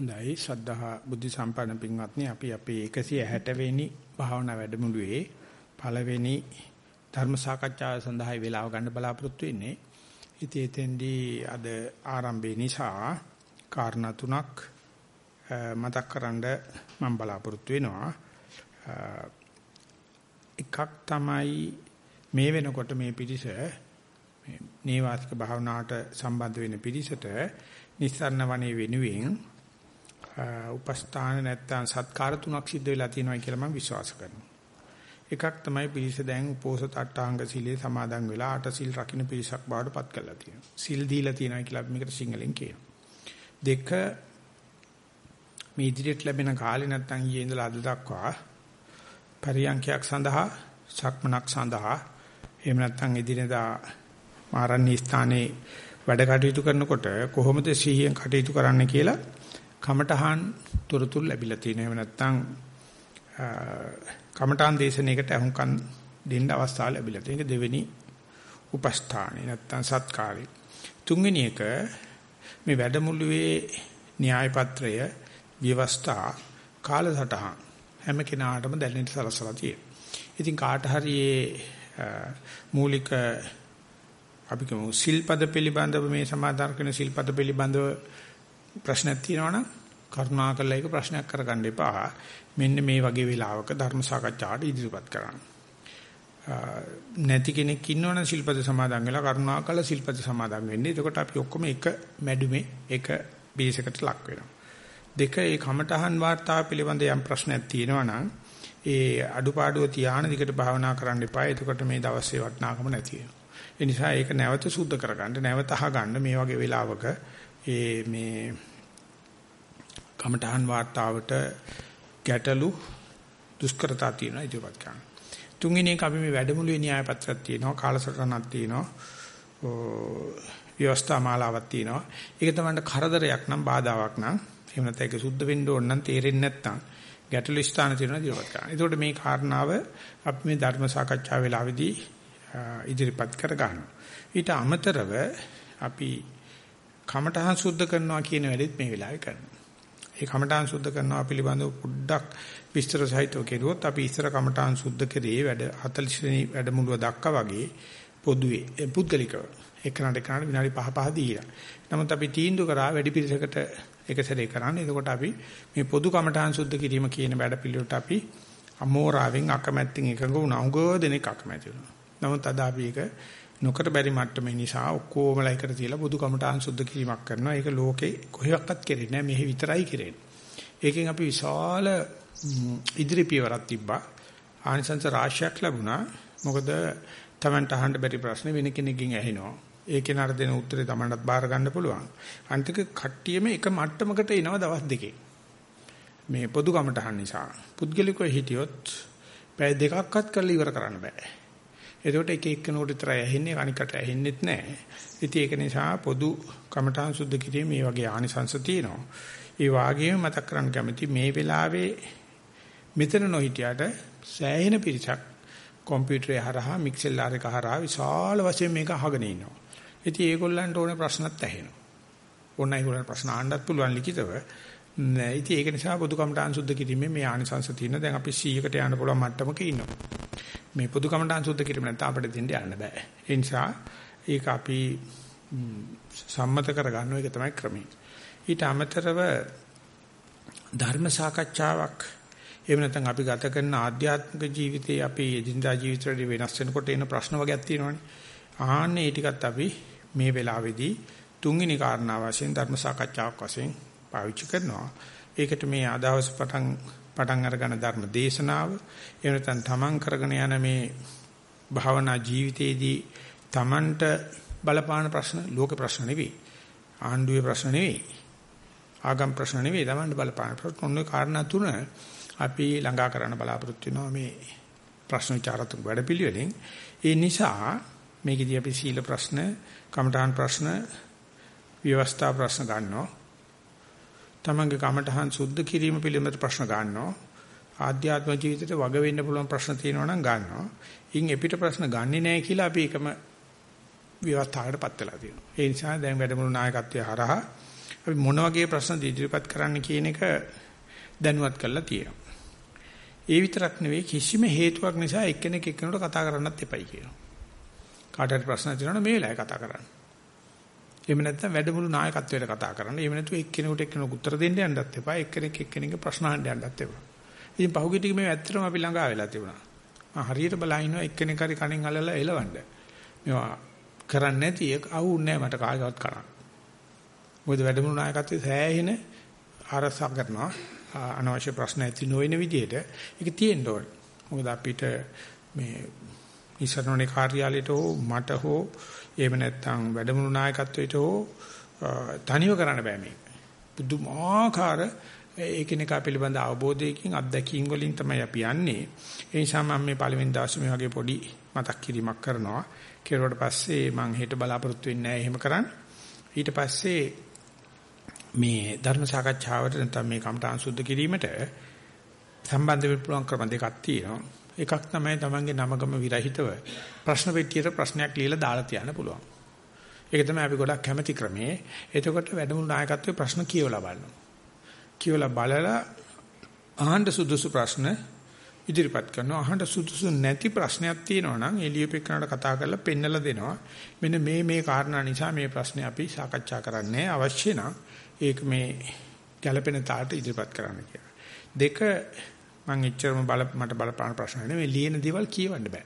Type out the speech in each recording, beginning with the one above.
හොඳයි ශ්‍රද්ධා බුද්ධ සම්පන්න පින්වත්නි අපි අපේ 160 වෙනි භාවනා වැඩමුළුවේ පළවෙනි ධර්ම සාකච්ඡාව සඳහා වේලාව ගන්න බලාපොරොත්තු වෙන්නේ. ඉතින් එතෙන්දී අද ආරම්භය නිසා කාරණා තුනක් මතක් කරන්ඩ මම බලාපොරොත්තු වෙනවා. එකක් තමයි මේ වෙනකොට මේ පිටිස මේ නේවාසික භාවනාවට සම්බන්ධ වෙන පිටිසට නිස්සාරණ වනේ වෙනුවෙන් උපස්ථාන නැත්තම් සත්කාර තුනක් සිද්ධ වෙලා තියෙනවා කියලා මම විශ්වාස කරනවා. එකක් තමයි පිරිස දැන් උපෝසත අටාංග සීලේ සමාදන් වෙලා අට සිල් රකින්න පිරිසක් බවට පත් කරලා තියෙනවා. සිල් දීලා තියෙනවා කියලා අපි මේකට සිංහලෙන් කියනවා. දෙක මේ ඉදිරියට ලැබෙන කාලේ නැත්තම් ඊයේ ඉඳලා අද දක්වා පරියන්ඛයක් සඳහා සක්මනක් සඳහා එහෙම නැත්තම් ඉදිරියදා ආරණ්‍ය ස්ථානයේ වැඩ කටයුතු කරනකොට කොහොමද සිහියෙන් කටයුතු කරන්න කියලා කමඨහන් තොරතුරු ලැබිලා තියෙනවා. එහෙම නැත්නම් කමඨාන් දේශනාවකට අහුම්කන් දෙන්න අවස්ථාව ලැබිලා තියෙනවා. දෙවෙනි උපස්ථානේ නැත්නම් සත්කාරي. තුන්වෙනි එක මේ වැඩමුළුවේ න්‍යාය පත්‍රය ව්‍යවස්ථා කාලසටහන් හැම කෙනාටම දැනෙන්න සලසලා තියෙනවා. ඉතින් කාට හරි මූලික අපි කියමු සිල්පද පිළිබඳව මේ සමාදාන කරන සිල්පද පිළිබඳව ප්‍රශ්නයක් තියෙනවා නම් කරුණාකරලා ඒක ප්‍රශ්නයක් කරගන්න එපා. මෙන්න මේ වගේ වෙලාවක ධර්ම සාකච්ඡාවට ඉදිරිපත් කරන්න. නැති කෙනෙක් ඉන්නවනම් ශිල්පද සමාදන් වෙලා කරුණාකරලා ශිල්පද සමාදන් වෙන්නේ. එතකොට අපි ඔක්කොම එක මැඩුමේ එක බේසකට ලක් වෙනවා. දෙක ඒ කමඨහන් වාර්තාව පිළිබඳ යම් ප්‍රශ්නයක් තියෙනවා නම් ඒ අඩුපාඩුව තියාන දිකට භාවනා කරන්න එපා. එතකොට මේ දවසේ වටිනාකම නැති වෙනවා. ඒ නිසා ඒක නැවත සුද්ධ කරගන්න නැවත අහගන්න මේ වගේ වෙලාවක ඒ මේ කමඨහන් වාර්තාවට ගැටලු දුෂ්කරතා තියෙනවා ඉදිරිපත් කරන්න. තුන්වෙනි එක අපි මේ වැඩමුළුවේ න්‍යාය පත්‍රයක් තියෙනවා කාලසටහනක් තියෙනවා. ව්‍යවස්ථා මාලාවක් තියෙනවා. ඒක තමයි කරදරයක් නම් බාධාවක් නම් එහෙම නැත්නම් ඒක සුද්ධ වෙන්න ඕන නම් තේරෙන්නේ නැත්නම් ගැටලු ස්ථාන තියෙනවා ඉදිරිපත් කරන්න. ඒකට මේ කාරණාව අපි මේ ධර්ම සාකච්ඡා වේලාවේදී ඉදිරිපත් කර ගන්නවා. ඊට අමතරව අපි කමඨහං සුද්ධ කරනවා කියන වැඩෙත් මේ වෙලාවේ කරනවා. ඒ කමඨහං සුද්ධ කරනවා පිළිබඳව පොඩ්ඩක් විස්තර සහිතව කෙරුවොත් අපි ඉස්සර කමඨහං සුද්ධ කරේ වැඩ 40 වෙනි වැඩමුළුව දක්වා වගේ පොදුවේ පුද්ගලිකව එකනට එකනට විනාඩි 5 5 දීලා. නමුත් අපි තීන්දුව කරා වැඩි පිළිසකට එක සැරේ කරන්නේ. එතකොට අපි මේ පොදු කමඨහං සුද්ධ කිරීම කියන වැඩ පිළිවෙලට අපි අමෝරාවෙන් අකමැත්තෙන් එකඟ වුණා. උගෝ දෙනෙක් අකමැති වුණා. නමුත් අද අපි ඒක නොකර බැරි මට්ටමේ නිසා ඔක්කොමලා එකට තියලා බුදු කමටහන් සුද්ධ කිරීමක් කරනවා. ඒක ලෝකේ කොහෙවත් කෙරෙන්නේ නැහැ. මෙහි විතරයි කෙරෙන්නේ. ඒකෙන් අපි විශාල ඉදිරි පියවරක් තිබ්බා. ආනිසංස රාශියක් ලැබුණා. මොකද Tamanට අහන්න බැරි ප්‍රශ්න වෙන කෙනෙක්ගෙන් ඇහෙනවා. ඒ කෙනාට දෙන උත්තරේ Tamanටත් බාර ගන්න පුළුවන්. අන්තික කට්ටියම එක මට්ටමකට එනවා දවස් දෙකේ. මේ පොදු කමටහන් නිසා. පුද්ගලිකව හිටියොත් පැය දෙකක්වත් කරලා ඉවර කරන්න බෑ. එතකොට එක එක්කෙනෙකුට විතරයි ඇහෙන්නේ අනිකට ඇහෙන්නෙත් නැහැ. ඉතින් ඒක නිසා පොදු කමඨාන් සුද්ධ කිරීම මේ වගේ ආනිසංශ තියෙනවා. ඒ වාගේම මතක් කරන්න කැමති මේ වෙලාවේ මෙතන නොහිටියට සෑහෙන පිරිසක් කම්පියුටරේ හරහා මික්සෙල් ආර් එක හරහා විශාල වශයෙන් මේක අහගෙන ඉන්නවා. ඉතින් ඒගොල්ලන්ට ඕනේ ප්‍රශ්නත් ඇහෙනවා. ඕන ඒගොල්ලන්ට ප්‍රශ්න අහන්නත් පුළුවන් ලිඛිතව. නෑ ඉතින් ඒක නිසා පොදු කමඨාන් සුද්ධ කිරීමේ මේ ආනිසංශ තියෙන දැන් අපි 100කට යන්න පුළුවන් මට්ටමක ඉන්නවා. මේ පොදු කමඨාන් සුද්ධ කිරීම නැත්නම් අපිට දෙන්න යන්න බෑ. ඒ නිසා ඒක අපි සම්මත කරගන්න එක තමයි ක්‍රමය. ඊට අමතරව ධර්ම සාකච්ඡාවක් එහෙම නැත්නම් අපි ගත කරන ආධ්‍යාත්මික ජීවිතයේ අපි එදිනදා ජීවිතවල වෙනස් වෙනකොට එන ප්‍රශ්න වර්ගයක් තියෙනවානේ. ආන්නේ ඒ ටිකත් අපි මේ වෙලාවේදී තුන්වෙනි කාරණාව වශයෙන් ධර්ම සාකච්ඡාවක් වශයෙන් පාවිච්චි කරනවා. ඒකට මේ ආදවස් පටන් පටන් අරගෙන ධර්ම දේශනාව. එහෙම නැත්නම් තමන් කරගෙන යන මේ භාවනා ජීවිතයේදී තමන්ට බලපාන ප්‍රශ්න ලෝක ප්‍රශ්න නෙවෙයි. ආණ්ඩුවේ ප්‍රශ්න නෙවෙයි. ආගම් ප්‍රශ්න නෙවෙයි. තමන්ට බලපාන ප්‍රශ්න. ඔන්නේ කාරණා තුන අපි ළඟා කරන්න බලාපොරොත්තු වෙනවා මේ ප්‍රශ්න විචාරතුංග වැඩපිළිවෙලෙන්. ඒ නිසා මේකදී අපි සීල ප්‍රශ්න කමඨාන් ප්‍රශ්න ව්‍යවස්ථා ප්‍රශ්න ගන්නවා. තමන්ගේ කමඨහන් සුද්ධ කිරීම පිළිබඳ ප්‍රශ්න ගන්නවා. ආධ්‍යාත්ම ජීවිතේට වග වෙන්න පුළුවන් ප්‍රශ්න තියෙනවා නම් ගන්නවා. ඉන් එපිට ප්‍රශ්න ගන්නෙ නැහැ කියලා අපි එකම ව්‍යවස්ථාවකටපත් වෙලා තියෙනවා. ඒ නිසා දැන් වැඩමුළු නායකත්වයේ හරහා අපි මොන වගේ ප්‍රශ්න ඉදිරිපත් කරන්න කියන එක දැනුවත් කරලා තියෙනවා. ඒ විතරක් නෙවෙයි කිසිම හේතුවක් නිසා එක්කෙනෙක් එක්කෙනෙකුට කතා කරන්නත් එපයි කියනවා. කාට හරි ප්‍රශ්න තියෙනවා මේ වෙලාවේ කතා කරන්න. එහෙම නැත්නම් වැඩමුළු නායකත්වයට කතා කරන්න. එහෙම නැතු එක්කෙනෙකුට එක්කෙනෙකුට උත්තර දෙන්න යන්නත් එපා. එක්කෙනෙක් එක්කෙනෙක්ගේ ප්‍රශ්න අහන්න යන්නත් එපා. ඉතින් පහුගිය ටික මේ ඇත්තටම අපි ළඟා වෙලා තිබුණා. මම හරියට බලා ඉන්නවා එක්කෙනෙක් හරි කණෙන් අල්ලලා එලවන්න. මේවා කරන්නේ නැති එක අවුන්නේ නැහැ මට කාගවත් කරන්න. මොකද වැඩමුළු නායකත්වයේ සෑහෙන ආරසා කරනවා. අනවශ්‍ය ප්‍රශ්න ඇති නොවන විදිහට ඒක තියෙන්න ඕන. මොකද අපිට මේ ඉස්සරහනේ කාර්යාලයට හෝ මට හෝ එහෙම නැත්නම් වැඩමුළු නායකත්වයට හෝ තනිව කරන්න බෑ මේක. පුදුමාකාර ඒකිනෙකා පිළිබඳ අවබෝධයකින් අත්දැකීම් වලින් තමයි අපි යන්නේ. ඒ නිසා මම මේ පළවෙනි දවසේ මේ වගේ පොඩි මතක් කිරීමක් කරනවා. කෙරුවට පස්සේ මම හෙට බලාපොරොත්තු වෙන්නේ නැහැ එහෙම කරන්න. ඊට පස්සේ මේ ධර්ම සාකච්ඡාවට නැත්නම් මේ කමඨාන් සුද්ධ කිරීමට සම්බන්ධ වෙන්න පුළුවන් ක්‍රම දෙකක් තියෙනවා. එකක් තමයි තමන්ගේ නමගම විරහිතව ප්‍රශ්න පෙට්ටියට ප්‍රශ්නයක් ලියලා දාලා තියන්න පුළුවන්. ඒක තමයි අපි ගොඩක් කැමති ක්‍රමේ. එතකොට වැඩමුළු නායකත්වයේ ප්‍රශ්න කියවලා බලනවා. කියවලා බලලා අහන්න සුදුසු ප්‍රශ්න ඉදිරිපත් කරනවා. අහන්න සුදුසු නැති ප්‍රශ්නයක් තියෙනවා නම් එළියපෙකනට කතා කරලා පෙන්නලා දෙනවා. මෙන්න මේ මේ කාරණා නිසා මේ ප්‍රශ්නේ අපි සාකච්ඡා කරන්නේ අවශ්‍ය නම් ඒක මේ ගැළපෙන තාලට ඉදිරිපත් කරන්න කියලා. දෙක මම එච්චරම බල මට බලපාන ප්‍රශ්න නෙවෙයි ලියන දේවල් කියවන්න බෑ.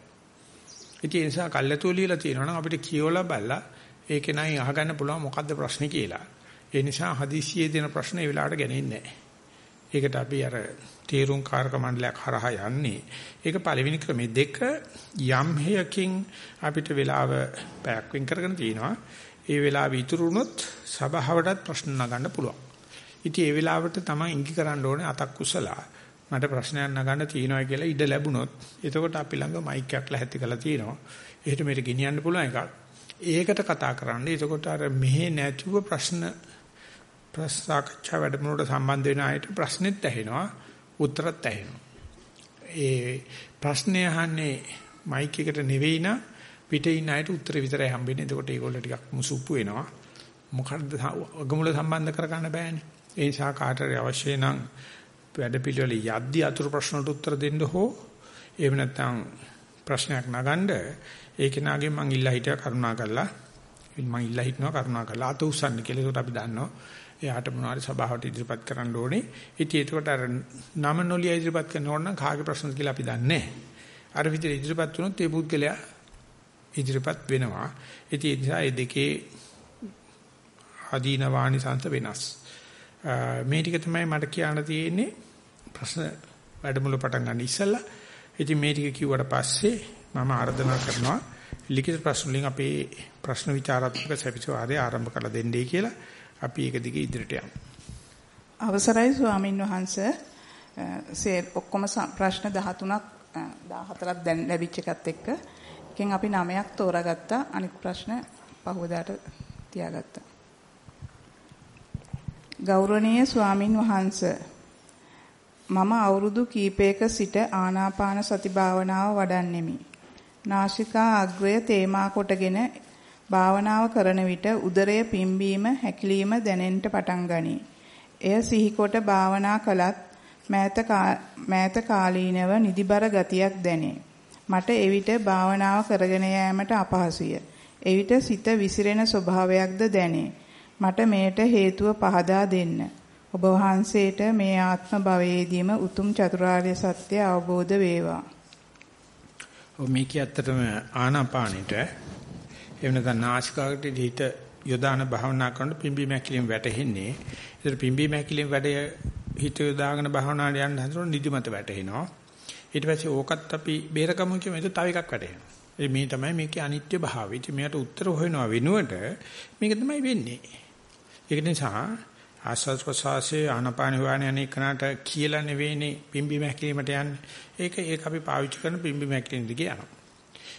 ඉතින් ඒ නිසා කල්ලාතෝ ලියලා තියෙනවා නම් අපිට කියවලා බලලා ඒකේ නයි අහගන්න පුළුවන් මොකද්ද ප්‍රශ්නේ කියලා. ඒ නිසා හදිසියේ දෙන ප්‍රශ්න ඒ වෙලාවට ගන්නේ නැහැ. ඒකට අපි අර තීරුම් කාරක මණ්ඩලයක් හරහා යන්නේ. ඒක පළවෙනි ක්‍රමේ දෙක යම් හේයකින් අපිට වෙලාව පැයක් වෙන් කරගෙන තිනවා. ඒ වෙලාව ඉතුරු වුණොත් සභාවටත් ප්‍රශ්න නගන්න පුළුවන්. ඉතින් ඒ වෙලාවට තමයි ඉඟි කරන්න ඕනේ අතක් කුසලා. මට ප්‍රශ්නයක් නගන්න තියෙනවා කියලා ඉඩ ලැබුණොත් එතකොට අපි ළඟ මයික් එකක් ලැහැත්ති කරලා තියෙනවා. එහෙට මෙහෙට ගෙනියන්න පුළුවන් එකක්. ඒකට කතා කරන්න. එතකොට අර මෙහෙ නැතුව ප්‍රශ්න ප්‍රසාකච්ඡා වැඩමුළුවට සම්බන්ධ වෙන අයට ප්‍රශ්නෙත් ඇහෙනවා, උත්තරත් ඇහෙනවා. ඒ ප්‍රශ්නේ අහන්නේ මයික් එකට නෙවෙයි නා පිටේ ඉන්න අයට උත්තර විතරයි හම්බෙන්නේ. එතකොට ඒගොල්ලෝ ටිකක් මුසුප්පු වෙනවා. මොකද්ද අගමුල සම්බන්ධ කරගන්න බෑනේ. ඒ නිසා කාටරි අවශ්‍ය නම් වැඩ පිළිවෙල යද්දි අතුරු ප්‍රශ්නට උත්තර දෙන්න හෝ එහෙම නැත්නම් ප්‍රශ්නයක් නගන්න ඒක නාගේ මං ඉල්ලා හිටියා කරුණා කරලා මං ඉල්ලා හිටනවා කරුණා කරලා අත උස්සන්න කියලා. ඒකට අපි දන්නවා එයාට මොනවාරි සභාවට ඉදිරිපත් කරන්න ඕනේ. ඉතින් ඒකට අර නම නොලිය ඉදිරිපත් කරනකොට නම් කාගේ ප්‍රශ්නද කියලා අපි දන්නේ අර විදිහට ඉදිරිපත් වුණොත් ඒ පුද්ගලයා ඉදිරිපත් වෙනවා. ඉතින් ඒ නිසා මේ දෙකේ ආදීන වාණිසංශ වෙනස්. මේ ටික තමයි මට කියන්න තියෙන්නේ. ප්‍රශ්න වැඩමුළු පටන් ගන්න ඉස්සෙල්ලා. ඉතින් මේ ටික කිව්වට පස්සේ මම ආර්දනා කරනවා ලිඛිත ප්‍රශ්න වලින් අපේ ප්‍රශ්න විචාරාත්මක සැපිසවාරය ආරම්භ කරලා දෙන්නයි කියලා අපි ඒක දිගේ ඉදිරියට යමු. අවසරයි ස්වාමින් වහන්සේ. සේ ඔක්කොම ප්‍රශ්න 13ක් 14ක් දැන් ලැබිච්ච එකත් එක්ක. එකෙන් අපි 9ක් තෝරාගත්තා. අනිත් ප්‍රශ්න පහවදාට තියාගත්තා. ගෞරවනීය ස්වාමින් වහන්සේ මම අවුරුදු කීපයක සිට ආනාපාන සති භාවනාව වඩන්නෙමි. නාසිකා අග්‍රය තේමා කොටගෙන භාවනාව කරන විට උදරය පිම්බීම හැකිලිම දැනෙන්නට පටන් ගනී. එය සිහිකොට භාවනා කළත් මෑත කාලීනව නිදිබර ගතියක් දැනේ. මට එවිට භාවනාව කරගෙන යාමට අපහසුය. එවිට සිත විසිරෙන ස්වභාවයක්ද දැනේ. මට මේට හේතුව පහදා දෙන්න. ඔබ වහන්සේට මේ ආත්ම භවයේදීම උතුම් චතුරාර්ය සත්‍ය අවබෝධ වේවා. ඔව් මේක ඇත්තටම ආනාපානෙට එවන නාසිකාගට හිත යොදාන භාවනා කරන පිම්බි මැකිලින් වැටෙන්නේ. ඒතර පිම්බි මැකිලින් වැඩ හිත යොදාගෙන භාවනාවට යන්න හදනකොට නිදිමත වැටෙනවා. ඊට පස්සේ ඕකත් අපි බේරගමු කියමු ඒක තව එකක් වැටෙනවා. ඒ මේ තමයි මේකේ අනිත්‍ය භාවය. ඉතින් මෙයාට උත්තර හොයනවා වෙනුවට මේක තමයි වෙන්නේ. ඒක නිසා ආස්වාද ප්‍රසවාසයේ ආනපාන හොයන්නේ අනේකනට කියලා නෙවෙයිනේ පිම්බි මැකිලීමට යන්නේ. ඒක ඒක අපි පාවිච්චි කරන පිම්බි මැකිලීම දිගේ යනවා.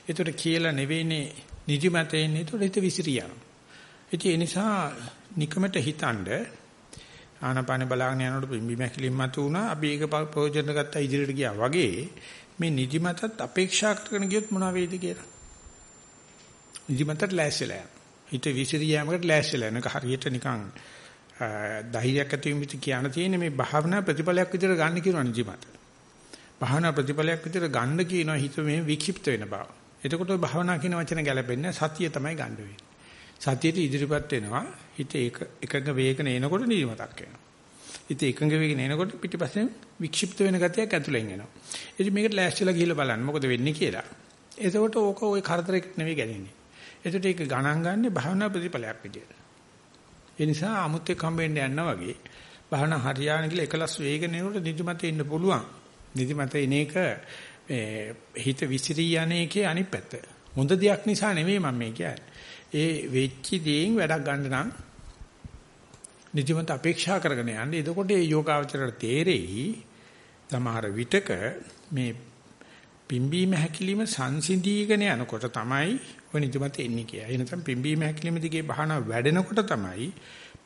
ඒතර කියලා නෙවෙයිනේ නිදිමතේ ඉන්නේ. ඒතර හිත විසිරිය යනවා. ඉතින් ඒ නිසා නිකමට හිතනද ආනපාන බලාගෙන යනකොට පිම්බි මැකිලීම මත උනා. අපි ඒක ප්‍රයෝජන ගත්තා ඉදිරියට ගියා වගේ මේ නිදිමතත් අපේක්ෂා කරගෙන ගියොත් මොනවා වෙයිද කියලා. නිදිමතට ලෑස්තිලා යනවා. හිත විසිරිය යෑමකට ලෑස්තිලා යනවා. හරියට නිකන් ධෛර්යයක් ඇති වෙමිට කියන්න තියෙන්නේ මේ භාවනා ප්‍රතිඵලයක් විදිහට ගන්න කියනවා නිදිමත. භාවනා ප්‍රතිඵලයක් විදිහට ගන්න කියනවා හිත මේ වික්ෂිප්ත වෙන බව. එතකොට භාවනා කියන වචන ගැලපෙන්නේ සතිය තමයි ගන්න වෙන්නේ. සතියට ඉදිරිපත් වෙනවා හිත එක එකඟ වේගන එනකොට නිදිමතක් එනවා. හිත එකඟ වේගන එනකොට පිටිපස්සෙන් වික්ෂිප්ත වෙන ගතියක් ඇතුලෙන් එනවා. ඉතින් මේකට ලෑස්තිලා ගිහිල්ලා බලන්න මොකද වෙන්නේ කියලා. එතකොට ඕක ওই කරදරයකට නෙවෙයි ගැලෙන්නේ. එතකොට ඒක ගණන් ගන්න භාවනා ප්‍රතිඵලයක් විදියට. ඒ නිසා අමුත් එක්ක හම්බෙන්න යනවා වගේ භාවනා හරියාන කියලා එකලස් වේගන එනකොට නිදිමත ඉන්න පුළුවන්. නිදිමත එන එක මේ හිත විසිරී යන්නේකේ අනිත් පැත්ත. හොඳ දෙයක් නිසා නෙමෙයි මම මේ කියන්නේ. ඒ වෙච්ච දේෙන් වැඩක් ගන්න නම් නිදිමත අපේක්ෂා කරගෙන යන්නේ. එතකොට මේ යෝගාවචරයට තේරෙයි තමහර විතක මේ පිම්බීම හැකිලිම සංසිඳීගෙන යනකොට තමයි ඔය නිදිමත එන්නේ කියලා. ඒ නැත්නම් පිම්බීම හැකිලිම දිගේ බහන වැඩෙනකොට තමයි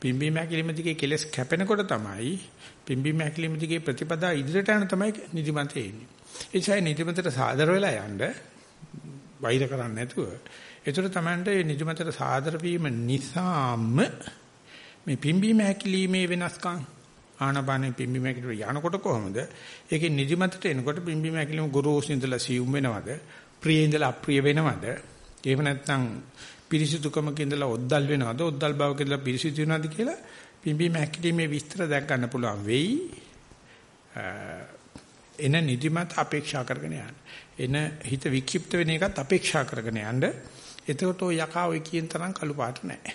පිම්බීම හැකිලිම දිගේ කෙලස් කැපෙනකොට තමයි පිම්බීම හැකිලිම දිගේ ප්‍රතිපදා ඉදිරියට යන තමයි නිදිමත එන්නේ. ඒ නිසා නිදිමතට සාදර වෙලා යන්න වෛර කරන්නේ නැතුව ඒතර තමයි මේ නිදිමතට සාදර වීම නිසාම මේ පිම්බීම හැකිලිමේ වෙනස්කම් ආනපානෙ පිම්බීම හැකිලිම යනකොට කොහොමද ඒකේ නිදිමතට එනකොට පිම්බීම හැකිලිම ගොරෝසු ඉඳලා සියුම් වෙනවද ප්‍රිය ඉඳලා අප්‍රිය වෙනවද එහෙම නැත්නම් පිරිසිදුකමක ඉඳලා ඔද්දල් වෙනවද ඔද්දල් බවක ඉඳලා පිරිසිදු වෙනවද කියලා පිම්බීම හැකිලිමේ විස්තර දැක් ගන්න පුළුවන් වෙයි එන නිදිමත අපේක්ෂා කරගෙන යන්න. එන හිත වික්ෂිප්ත වෙන එකත් අපේක්ෂා කරගෙන යන්න. එතකොට ඔය යකා ඔය කියන තරම් කළු පාට නැහැ.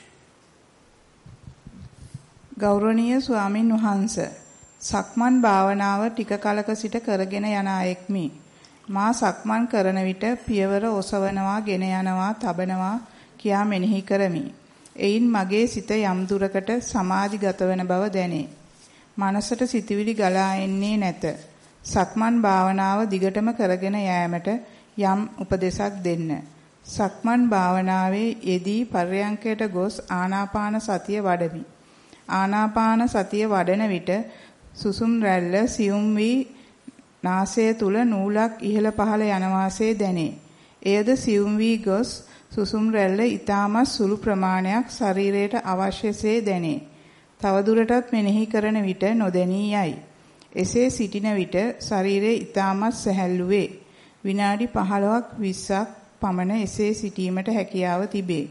ගෞරවනීය ස්වාමින් වහන්සේ සක්මන් භාවනාව ටික කලක සිට කරගෙන යන අයෙක්මි. මා සක්මන් කරන විට පියවර ඔසවනවා, ගෙන යනවා, තබනවා කියා මෙනෙහි කරමි. එයින් මගේ සිත යම් දුරකට සමාධිගත වෙන බව දැනේ. මනසට සිතවිලි ගලා එන්නේ නැත. සක්මන් භාවනාව දිගටම කරගෙන යෑමට යම් උපදේශක් දෙන්න. සක්මන් භාවනාවේ යෙදී පර්යංකයට ගොස් ආනාපාන සතිය වඩමි. ආනාපාන සතිය වඩන විට සුසුම් රැල්ල සියුම් වී නාසය තුල නූලක් ඉහළ පහළ යන වාසේ දැනේ. එයද සියුම් වී ගොස් සුසුම් රැල්ල ඊටමත් සුළු ප්‍රමාණයක් ශරීරයට අවශ්‍යසේ දැනේ. තවදුරටත් මෙනෙහි කරන විට නොදැනී යයි. එසේ සිටින විට ශරීරයේ ඊටමත් සැහැල්ලු වේ. විනාඩි 15ක් 20ක් පමණ එසේ සිටීමට හැකියාව තිබේ.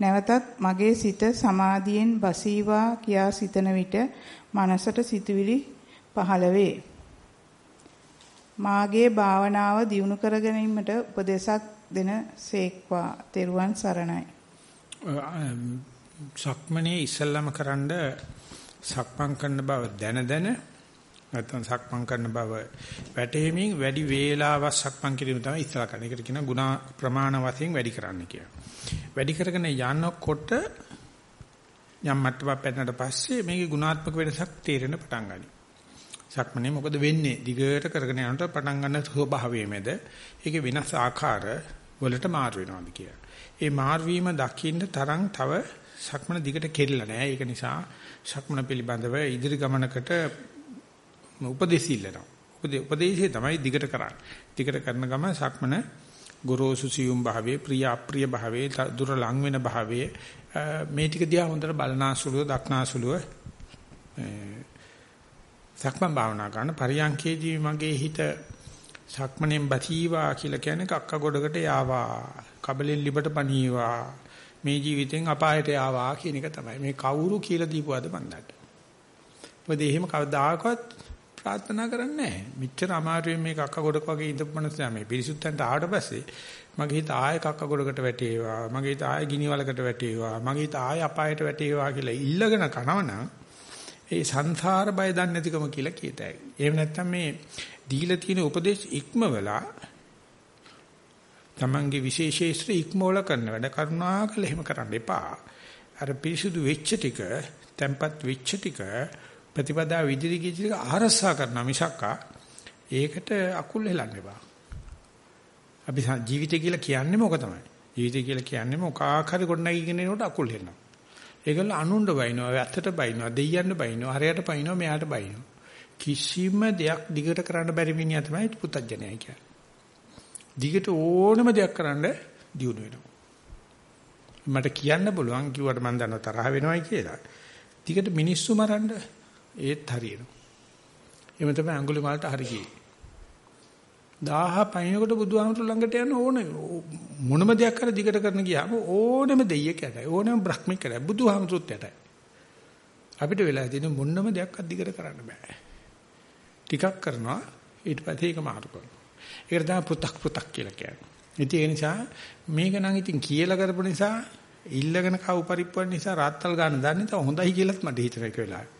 නැවතත් මගේ සිත සමාධියෙන් බසීවා කියා සිතන විට මනසට සිතුවිලි පහළ වේ. මාගේ භාවනාව දියුණු කර ගැනීමට උපදේශක් දෙන සේක්වා. තෙරුවන් සරණයි. සක්මනේ ඉස්සල්ලාම කරන්ඩ සක්මන් කරන බව දැන දැන නැත්නම් සක්මන් කරන බව වැටහෙමින් වැඩි වේලාවක් සක්මන් කිරීම තමයි ඉස්සලා කරන. ඒකට කියනවා ಗುಣ ප්‍රමාණ වශයෙන් වැඩි කරන්න කියලා. වැඩි කරගෙන යනකොට යම් මට්ටමක් පැනනට පස්සේ මේකේ ගුණාත්මක වෙනසක් තේරෙන පටන් ගන්නවා. සක්මනේ මොකද වෙන්නේ? දිගට කරගෙන යනකොට පටන් ගන්න ස්වභාවය මැද ඒකේ වෙනස් ආකාර වලට මාරු වෙනවාද කියලා. ඒ මාරු වීම දකින්න තරම් තව සක්මන දිගට කෙරිලා නැහැ. ඒක නිසා සක්මන පිළිබඳව ඉදිරි ගමනකට උපදේශ ඉල්ලනවා. උපදේශය තමයි දිගට කරන්නේ. දිගට කරන ගම සක්මන ගොරෝසු සියුම් භාවයේ ප්‍රිය අප්‍රිය භාවයේ දුර ලං වෙන භාවයේ මේ ටික දිහා හොඳට බලනාසුලුව දක්නාසුලුව සක්මන් භාවනා කරන පරියන්කේදී මගේ හිත සක්මණෙන් බතීවා කියලා කියන්නේ කක්ක ගොඩකට යාවා කබලෙන් ලිබට පණීවා මේ ජීවිතෙන් අපායට යාවා කියන එක තමයි මේ කවුරු කියලා දීපුවද මන්දට මොකද එහෙම කවදාකවත් ප්‍රාර්ථනා කරන්නේ නැහැ. මෙච්චර අමාරුවෙන් මේක අක්ක ගොඩක වගේ ඉඳපු මනසයා මේ පිරිසුත්තන්ට ආවට පස්සේ මගේ හිත ආයෙ කක්ක ගොඩකට වැටේවා. මගේ හිත ආයෙ ගිනි වලකට වැටේවා. මගේ හිත ආයෙ අපායට වැටේවා කියලා ඉල්ලගෙන කනවනම් ඒ සංසාර බය දන්නේ නැතිකම කියලා කියතයි. එහෙම නැත්නම් මේ දීලා තියෙන උපදේශ ඉක්මවලා තමන්ගේ විශේෂේශ්‍ර ඉක්මවල කරන වැඩ කරුණාකර එහෙම කරන්න එපා. අර පිරිසුදු වෙච්ච ටික, tempat වෙච්ච ටික ප්‍රතිපදා විදිරි කිචික ආරස්සා කරන මිසක්කා ඒකට අකුල් හෙලන්න එපා. අපි ජීවිතය කියලා කියන්නේ මොක තමයි? ජීවිතය කියලා කියන්නේ මොකක් හරි ගොඩනගීගෙන එනකොට අකුල් හෙලනවා. ඒගොල්ල අනුණ්ඩ බයිනවා, වැත්තට බයිනවා, දෙයියන්ට බයිනවා, හරයට බයිනවා, මෙයාට බයිනවා. කිසිම දෙයක් දිගට කරන්න බැරි මිනිහා තමයි පුතඥයයි කියන්නේ. දිගට ඕනම දෙයක් කරන්න දියුණු වෙනවා. මට කියන්න පුළුවන් කිව්වට මම දන්න තරහ වෙනවයි කියලා. ටිකට මිනිස්සු මරන්න ඒත් හරියනවා. එහෙම තමයි අඟුලිමාලට හරි ගියේ. 1000 පයින්කොට බුදුහාමුදුර ළඟට යන ඕන මොනම දෙයක් කර දිගට කරන ගියාම ඕනෙම දෙයියෙක් යටයි ඕනෙම බ්‍රහ්මික යටයි බුදුහාමුදුරුත් යටයි අපිට වෙලා තියෙන මොනම දෙයක් අධිකට කරන්න බෑ. ටිකක් කරනවා ඊට පස්සේ ඒක මාරු කරනවා. ඒකට තමයි පෘ탁 පෘ탁 කියලා කියන්නේ. ඉතින් ඒ නිසා මේක නම් ඉතින් කියලා කරපු නිසා ඉල්ලගෙන කව පරිප්පුවන් නිසා රාත්තල් ගන්න දන්නේ නැත හොඳයි කියලාත් මට හිතන එක වෙලාවේ.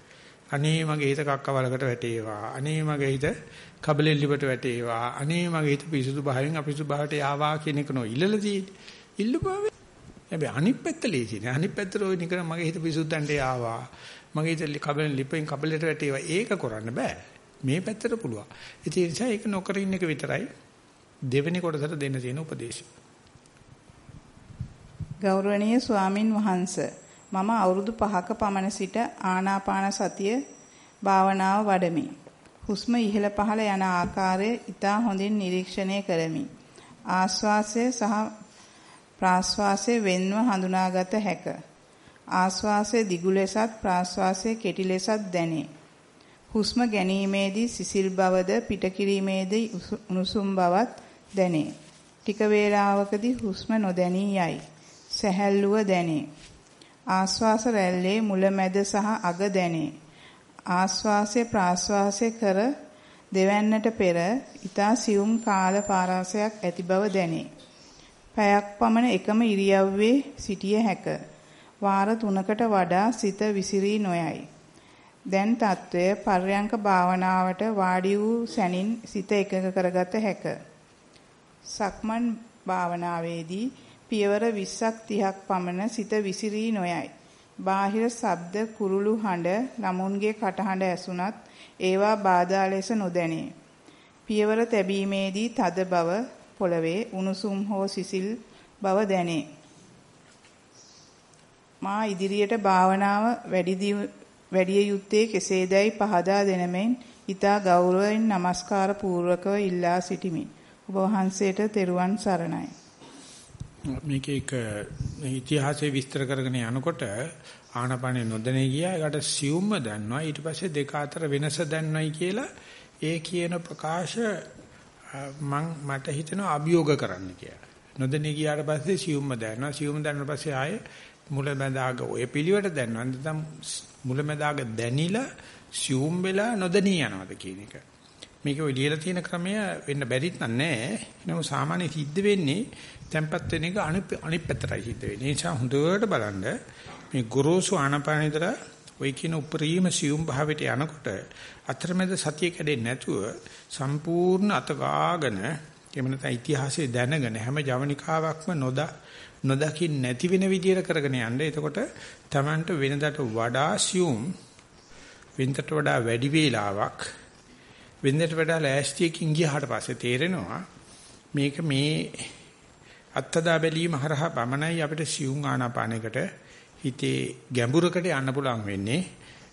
අනේ මගේ හිත කක්කවලකට වැටේවා. අනේ මගේ හිත කබලෙල්ලිපට වැටේවා. අනේ මගේ හිත පිසුදු භාවයෙන් අපිසුදු භාවයට ආවා කියන එක නෝ ඉල්ලලා තියෙන්නේ. ඉල්ලපුවා හැබැයි අනිත් පැත්ත ලේසිනේ අනිත් පැත්තට ඔය නිකන් මගේ හිත පිසුද්දන්ට ආවා මගේ හිත කබලෙන් ලිපෙන් කබලෙට වැටේවා. ඒක කරන්න බෑ. මේ පැත්තට පුළුවන්. ඒ නිසා ඒක නොකර ඉන්න එක විතරයි දෙවෙනි කොටසට දෙන්න තියෙන උපදේශය. ගෞරවනීය ස්වාමින් වහන්සේ මම අවුරුදු 5ක පමණ සිට ආනාපාන සතිය භාවනාව වඩමි. හුස්ම ඉහළ පහළ යන ආකාරය ඊටා හොඳින් නිරීක්ෂණය කරමි. ආශ්වාසය සහ ප්‍රාශ්වාසය වෙන්ව හඳුනාගත හැක. ආශ්වාසය දිගු ලෙසත් ප්‍රාශ්වාසය කෙටි ලෙසත් දැනේ. හුස්ම ගැනීමේදී සිසිල් බවද පිටකිරීමේදී උණුසුම් බවත් දැනේ. ටික වේලාවකදී හුස්ම නොදැනී යයි. සැහැල්ලුව දැනේ. ආශ්වාස රැල්ලේ මුලැමැද සහ අග දැනේ. ආශ්වාසය ප්‍රාශ්වාසය කර දෙවන්නට පෙර ඊතා සියුම් කාල පාරාසයක් ඇති බව දැනේ. පැයක් පමණ එකම ඉරියව්වේ සිටිය හැක. වාර 3කට වඩා සිත විසිරී නොයයි. දැන් తත්වය පර්යංක භාවනාවට වාඩි වූ සැනින් සිත එකඟ කරගත හැක. සක්මන් භාවනාවේදී පියවර 20ක් 30ක් පමණ සිත විසිරී නොයයි. බාහිර ශබ්ද කුරුළු හඬ ළමුන්ගේ කටහඬ ඇසුණත් ඒවා බාධා ලෙස නොදැනේ. පියවර තැබීමේදී තද බව පොළවේ උණුසුම් හෝ සිසිල් බව දැනේ. මා ඉදිරියට භාවනාව වැඩි වැඩි යුත්තේ කෙසේදයි පහදා දෙනමෙන් ඊතා ගෞරවයෙන් নমස්කාර පූර්වකව ඉල්ලා සිටිමි. ඔබ වහන්සේට තෙරුවන් සරණයි. මේක එක ඉතිහාසයේ විස්තර කරගෙන යනකොට ආනපනේ නොදැනේ ගියා ඒකට සියුම්ම දන්නවා ඊට පස්සේ දෙක අතර වෙනස දන්නවයි කියලා ඒ කියන ප්‍රකාශ මං මට හිතෙනවා අභියෝග කරන්න කියලා. නොදැනේ ගියාට පස්සේ සියුම්ම දන්නවා සියුම්ම දැනන පස්සේ ආයේ මුලැමැදාග ඔය පිළිවෙට දන්නවා නැත්නම් මුලැමැදාග දැනිලා සියුම් වෙලා නොදැනී යනවාද කියන එක. මේක ඔය ලියලා තියෙන ක්‍රමය වෙන්න බැරිත් නෑ. නමුත් සාමාන්‍ය සිද්ධ වෙන්නේ tempat වෙන එක අනිත් පැත්තටයි සිද්ධ වෙන්නේ. ඒ නිසා හොඳට බලන්න මේ ගොරෝසු ආනපානිතර ඔය කියන උපරිම සියුම් භාවයට යනකොට අතරමැද සතිය කැඩෙන්නේ නැතුව සම්පූර්ණ අතගාගෙන එහෙම නැත්නම් ඉතිහාසයේ දැනගෙන හැම ජවනිකාවක්ම නොදා නොදකින් නැති වෙන විදියට කරගෙන යන්න. එතකොට Tamanට වෙනදට වඩා සියුම් වෙනදට වඩා වැඩි වේලාවක් වෙනදට වඩා ලෑස්තියකින් ගියාට පස්සේ තේරෙනවා මේක මේ අත්දා බැලීම හරහා පමණයි අපිට සියුම් ආනාපානයකට හිතේ ගැඹුරකට යන්න පුළුවන් වෙන්නේ.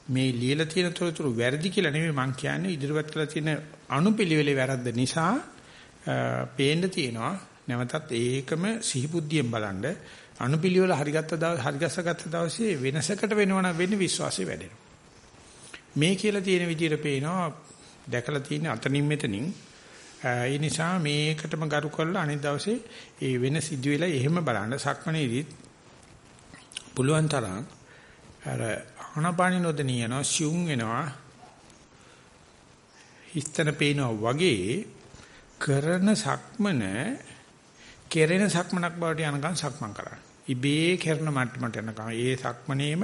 මේ ලියලා තියෙන තොරතුරු වැරදි කියලා නෙමෙයි මම කියන්නේ. ඉදිරිපත් කරලා තියෙන අනුපිළිවෙලේ වැරද්ද නිසා පේන්න තියෙනවා. නැවතත් ඒකම සිහිබුද්ධියෙන් බලනද අනුපිළිවෙල හරිගත්ත දවස් හරිගස්සගත්ත දවසේ වෙනසකට වෙනවනම් වෙන්නේ විශ්වාසය වැඩෙනවා. මේ කියලා තියෙන විදිහට පේනවා දැකලා තියෙන අතනින් මෙතනින් ඒ නිසා මේකටම ගරු කරලා අනිත් දවසේ ඒ වෙන සිදුවෙලා එහෙම බලන්න. සක්මණේදීත් පුළුවන් තරම් අර ආනපානි නොදෙනියනවා සියුම් වෙනවා හිස්තන පේනවා වගේ කරන සක්මන කෙරෙන සක්මනක් බවට යනකම් සක්මන් කරන්න. ඉබේ කරන මට්ටමට යනකම් ඒ සක්මනේම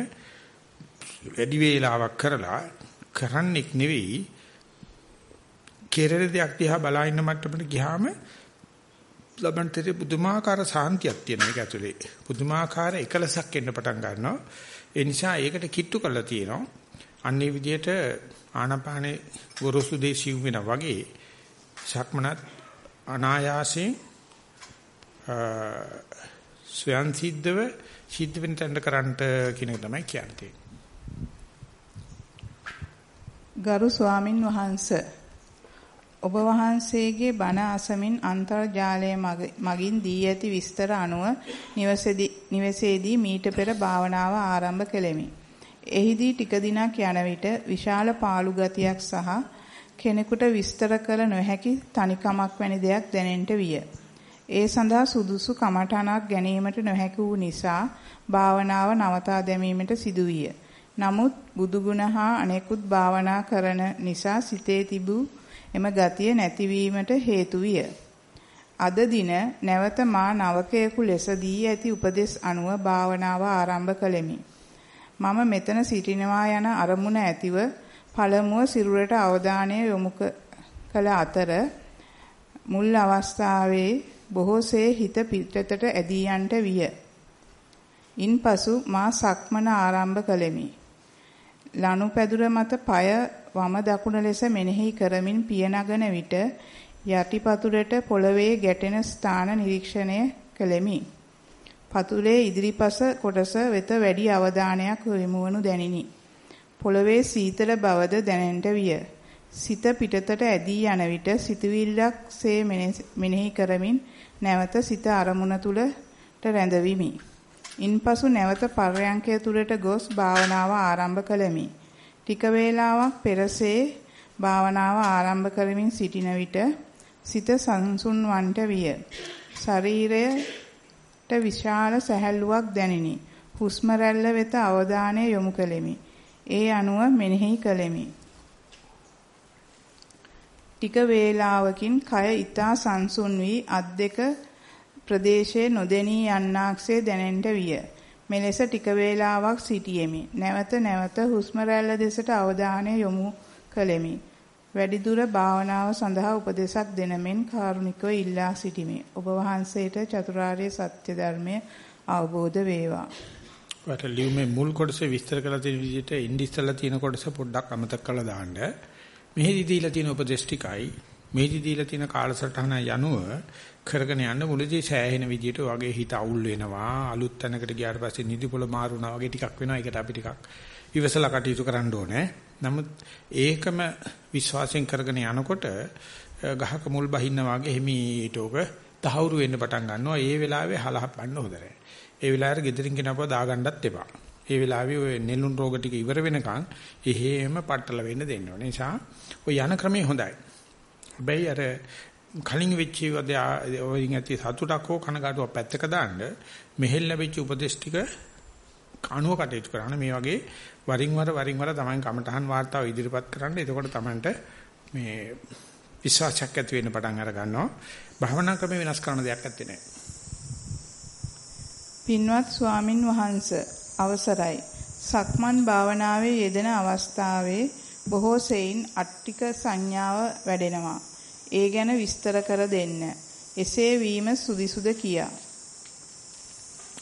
වැඩි වේලාවක් කරලා කරන්නෙක් නෙවෙයි. කෙරෙන දෙයක් දිහා බලා ඉන්න මට්ටමට ගියාම ලබන්තරේ පුදුමාකාර සාන්තියක් තියෙන එක ඇතුලේ. පුදුමාකාර එකලසක් එන්න පටන් ගන්නවා. ඒ නිසා ඒකට කිට්ටු කරලා තියෙනවා. අන්නේ විදිහට ආනාපානේ ගොරොසු දේශියු වෙනා වගේ ශක්මනත් අනායාසයෙන් ස්වයන් සිද්ධව සිද්ධ වෙන තැනට කරන්ට කියන එක තමයි කියන්නේ. ගරු ස්වාමින් වහන්සේ ඔබ වහන්සේගේ බණ අසමින් අන්තර්ජාලය මගින් දී ඇති විස්තර අනුව නිවසේදී මීට පෙර භාවනාව ආරම්භ කෙලෙමි. එහිදී ටික දිනක් යන විට විශාල පාළු ගතියක් සහ කෙනෙකුට විස්තර කළ නොහැකි තනිකමක් වැනි දෙයක් දැනෙන්නට විය. ඒ සඳහා සුදුසු කමඨාණක් ගැනීමට නොහැකි වූ නිසා භාවනාව නවතා දැමීමට සිදුවිය. නමුත් බුදුගුණ හා අනෙකුත් භාවනා කරන නිසා සිතේ තිබූ එම ගතිය නැතිවීමට හේතු විය. අද දින නැවත මා නවකයෙකු ලෙස දී ඇති උපදෙස් අනුව භාවනාව ආරම්භ කළෙමි. මම මෙතන සිටිනවා යන අරමුණ ඇතිව පළමුව සිරුරට අවධානය යොමු කළ අතර මුල් අවස්ථාවේ බොහෝසේ හිත පිටතට ඇදී යන්ට විය. ඉන්පසු මා සක්මන ආරම්භ කළෙමි. ලනුපැදුර මත পায় වම දකුණ ලෙස මෙනෙහි කරමින් පිය නගන විට යටිපතුලට පොළවේ ගැටෙන ස්ථාන නිරීක්ෂණය කළෙමි. පතුලේ ඉදිරිපස කොටස වෙත වැඩි අවධානයක් යොමු වනු දැනිනි. පොළවේ සීතල බවද දැනෙන්නට විය. සිත පිටතට ඇදී යන විට සිතවිල්ලක් සේ මෙනෙහි කරමින් නැවත සිත අරමුණ තුලට රැඳවිමි. ඉන්පසු නැවත පර්යංකය තුලට ගොස් භාවනාව ආරම්භ කළෙමි. ටික වේලාවක් පෙරසේ භාවනාව ආරම්භ කරමින් සිටින විට සිත සංසුන් වන්ට විය. ශරීරයට විශාල සැහැල්ලුවක් දැනිනි. හුස්ම රැල්ල වෙත අවධානය යොමු කෙලෙමි. ඒ අනුව මෙනෙහි කළෙමි. ටික වේලාවකින් කය ඊතා සංසුන් වී අත් දෙක ප්‍රදේශයේ නොදෙනී යන්නාක්සේ දැනෙන්නට විය. මෙලෙස ටික වේලාවක් සිටියෙමි. නැවත නැවත හුස්ම රැල්ල දෙසට අවධානය යොමු කළෙමි. වැඩිදුර භාවනාව සඳහා උපදේශක් දෙන මෙන් කාරුණිකව ඉල්ලා සිටිමි. ඔබ වහන්සේට චතුරාර්ය සත්‍ය ධර්මය අවබෝධ වේවා. වට ලියුමේ මුල් කොටසේ විස්තර කළ තියෙන විදිහට ඉන්දිස්සලා තියෙන කොටස පොඩ්ඩක් අමතක කරලා දාන්න. මෙහෙදි දීලා තියෙන උපදේශ ටිකයි මෙහෙදි දීලා තියෙන කාලසටහන යනුව කරගෙන යන්න මුලදී සෑහෙන විදිහට වගේ හිත අවුල් වෙනවා අලුත් තැනකට ගියාට පස්සේ නිදිපොළ මාරුණා වගේ ටිකක් වෙනවා ඒකට අපි ටිකක් ඉවසලා කටයුතු කරන්න ඕනේ නමුත් ඒකම විශ්වාසයෙන් කරගෙන යනකොට ගහක මුල් බහින්න වගේ හිමීට ඔක තහවුරු වෙන්න පටන් ගන්නවා. ඒ වෙලාවේ හලහපන්න හොඳ නැහැ. ඒ වෙලාවට gedirin කෙනාව දාගන්නත් එපා. ඒ වෙලාවේ ඔය නෙළුම් රෝග ටික ඉවර වෙනකන් එහෙම පట్టල වෙන්න දෙන්න ඕනේ. නිසා ඔය යන ක්‍රමය හොඳයි. හැබැයි අර කලින් වෙච්ච වදින් ඇති සතුටක් හෝ කනගාටුවක් පැත්තක දාන්න මෙහෙල් ලැබිච්ච උපදේශ ටික කණුව කටයුතු කරන්න මේ වගේ වරින් වර වරින් වර තමයි කමටහන් වාර්තාව ඉදිරිපත් කරන්න. එතකොට තමන්ට මේ විශ්වාසයක් ඇති වෙන්න පටන් අර ගන්නවා. භවනා ක්‍රම වෙනස් කරන දෙයක් නැත්තේ නෑ. පින්වත් ස්වාමින් වහන්සේ අවසරයි. සක්මන් භාවනාවේ යෙදෙන අවස්ථාවේ බොහෝ සෙයින් අට්ටික සංඥාව වැඩෙනවා. ඒ ගැන විස්තර කර දෙන්න. එසේ වීම සුදිසුද කියා.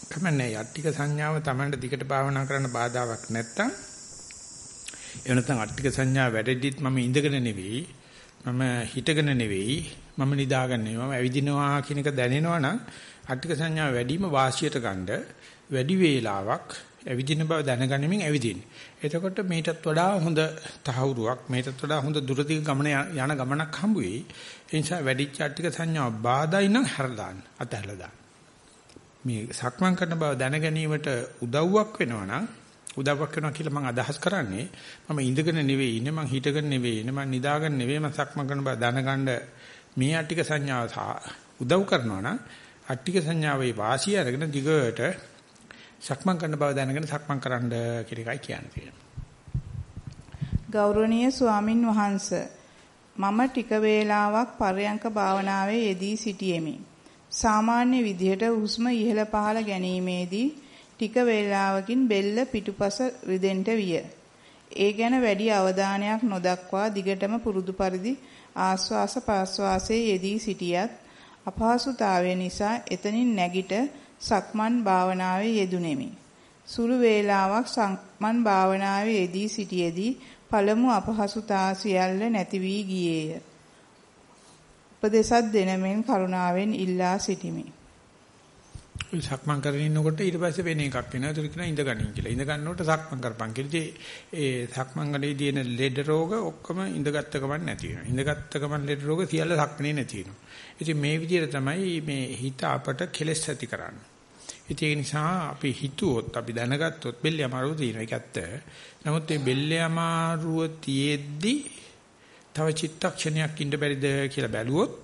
කමන්නේ අට්ටික සංඥාව Tamanට දිගට භාවනා කරන්න බාධාවක් නැත්තම් ඒ නැත්නම් අට්ටික සංඥා වැඩෙද්දිත් මම ඉඳගෙන නෙවෙයි මම හිටගෙන නෙවෙයි මම නිදාගෙන නෙවෙයි මම ඇවිදිනවා කියන එක දැනෙනවනම් අට්ටික සංඥා වැඩිම වාසියට ගන්න වැඩි වේලාවක් ඇවිදින බව දැනගැනීමෙන් ඇවිදින්න. එතකොට මේකටත් වඩා හොඳ තහවුරුවක් මේකටත් වඩා හොඳ දුරදිග ගමන යන ගමනක් හම්බ වෙයි. ඒ නිසා වැඩිච්ච අට්ටික සංඥාව බාධායි නම් හැරදාන්න අතහැරලා දාන්න. මේ සක්මන් කරන බව දැන ගැනීමට උදව්වක් වෙනවා නම් උදව්වක් වෙනවා කියලා මම අදහස් කරන්නේ මම ඉඳගෙන නෙවෙයි ඉන්නේ මම හිටගෙන නෙවෙයි ඉන්නේ මම නිදාගෙන නෙවෙයි මම සක්මන් කරන බව දැනගන්න මේ අට්ටික සංඥාව උදව් කරනවා නම් අට්ටික සංඥාවේ වාසිය අරගෙන දිගට සක්මන් කරන බව දැනගෙන සක්මන් කරන්න කියලා එකයි කියන්නේ. ගෞරවනීය ස්වාමින් වහන්සේ මම ටික වේලාවක් පරයන්ක භාවනාවේ යෙදී සිටියෙමි. සාමාන්‍ය විදිහට හුස්ම ඉහළ පහළ ගැනීමේදී ටික වේලාවකින් බෙල්ල පිටුපස රිදෙන්න විය. ඒ ගැන වැඩි අවධානයක් නොදක්වා දිගටම පුරුදු පරිදි ආස්වාස ප්‍රාස්වාසයේ යෙදී සිටියත් අපහසුතාවය නිසා එතනින් නැගිට සක්මන් භාවනාවේ යෙදුණෙමි. සුළු වේලාවක් සක්මන් භාවනාවේ යෙදී සිටියේදී පළමු අපහසුතාව සියල්ල නැති වී ගියේය. උපදේශත් දෙනමෙන් කරුණාවෙන් ඉල්ලා සිටිමි. සක්මන් කරගෙන ඉන්නකොට ඊට පස්සේ වෙන එකක් වෙනවා. ඒක කියන ඉඳ ගනින් කියලා. ඉඳ ගන්නකොට සක්මන් කරපන් කියලා. ඒ සක්මන් ගලේ තියෙන ලෙඩ රෝග ඔක්කොම ඉඳගත්ත ගමන් නැති වෙනවා. ඉඳගත්ත ගමන් ලෙඩ රෝග සියල්ල සක්මනේ නැති වෙනවා. ඉතින් මේ විදිහට තමයි මේ හිත අපට කෙලස් ඇති කරන්නේ. ඒ නිසා අපි හිතුවොත් අපි දැනගත්තොත් බෙල්ල අමාරුව තියෙනවා ඒක ඇත්ත. නමුත් මේ බෙල්ල අමාරුව තියෙද්දි තව චිත්තක්ෂණයක් ඉන්න බැරිද කියලා බැලුවොත්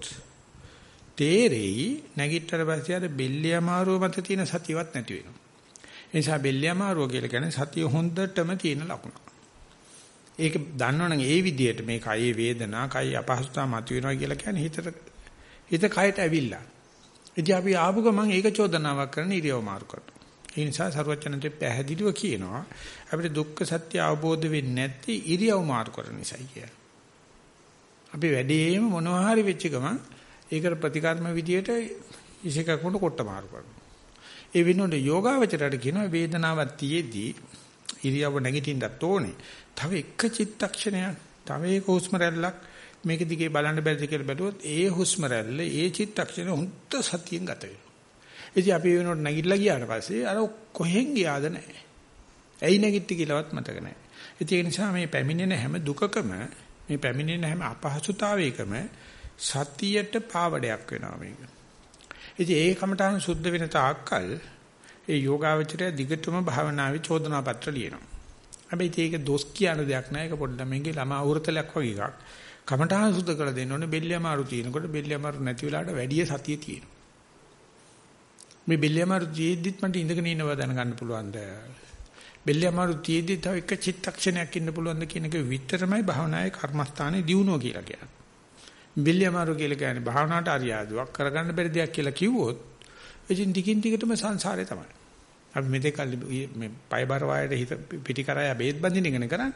තේරෙයි නැගිටතර පස්සේ අර බෙල්ල අමාරුව මත තියෙන සතියවත් නැති වෙනවා. ඒ නිසා බෙල්ල අමාරුව කියලා කියන්නේ සතිය හොඳටම තියෙන ලකුණ. ඒක දන්නවනම් ඒ විදිහට මේ කයේ වේදනා, කයි අපහසුතාව මතුවෙනවා කියලා කියන්නේ හිතට හිත කයට ඇවිල්ලා. ඉතින් අපි ආපු ගමන් ඒක චෝදනාවක් කරන ඉරියව මාරු කරනවා. ඒ නිසා සරුවචනන්ට පැහැදිලිව කියනවා අපිට දුක්ඛ සත්‍ය අවබෝධ වෙන්නේ නැති ඉරියව මාරු කරන නිසායි කියලා. අපි වැඩිම මොනවා හරි වෙච්ච ගමන් ඒකට ප්‍රතිකර්ම විදියට ඉසිකකුණ කොට මාරු කරනවා. ඒ වෙනුවට යෝගාවචරයට කියනවා වේදනාවක් තියේදී ඉරියව නැගිටින්නත් ඕනේ. තව එක චිත්තක්ෂණයක්, තව එක හුස්ම රැල්ලක් මේක දිගේ බලන්න බැරිද කියලා බැලුවොත් ඒ හුස්ම රැල්ල, ඒ චිත්තක්ෂණය හුන්ත සතියෙන් ගත වෙනවා. ඉතින් අපි වෙනකොට නැගිටලා ගියාට පස්සේ අර කොහෙන් ගියාද නැහැ. ඇයි නැගිට්ටි කියලාවත් මතක නැහැ. ඒ නිසා මේ පැමිණෙන හැම දුකකම මේ පැමිණෙන හැම අපහසුතාවයකම සතියට පාවඩයක් වෙනවා මේක. ඉතින් ඒ කමටහන් සුද්ධ වෙන තාක්කල් ඒ යෝගාවචරය දිගටම භාවනාවේ චෝදනා පත්‍ර ලියනවා. හැබැයි ඒක දොස් කියන දෙයක් නෑ. ඒක පොඩ්ඩක් මේකේ ළමා අවුරතලයක් වගේ එකක්. කමඨාන් සුද්ධ කරලා දෙන්න ඕනේ බෙල්ල අමාරු තියෙනකොට බෙල්ල අමාරු නැති වෙලාවට වැඩි සතිය තියෙනවා. මේ බෙල්ල අමාරු ජීද්දිත් මට ඉඳගෙන ඉන්නව දැනගන්න පුළුවන්ද? බෙල්ල අමාරු තියෙද්දි තව එක චිත්තක්ෂණයක් ඉන්න පුළුවන්ද කියන එක විතරමයි භාවනායේ කර්මස්ථානයේ දියුණුව කියලා කියන්නේ. බෙල්ල අමාරු කියලා කියන්නේ භාවනාවට අරියාදුවක් කරගන්න බැරි දෙයක් කියලා කිව්වොත් ඉතින් ටිකින් ටිකටම සංසාරේ තමයි. අපි මෙතෙක් මේ පය බර වායට හිත පිටි කරා බේත් බඳින ඉගෙන කරන්නේ.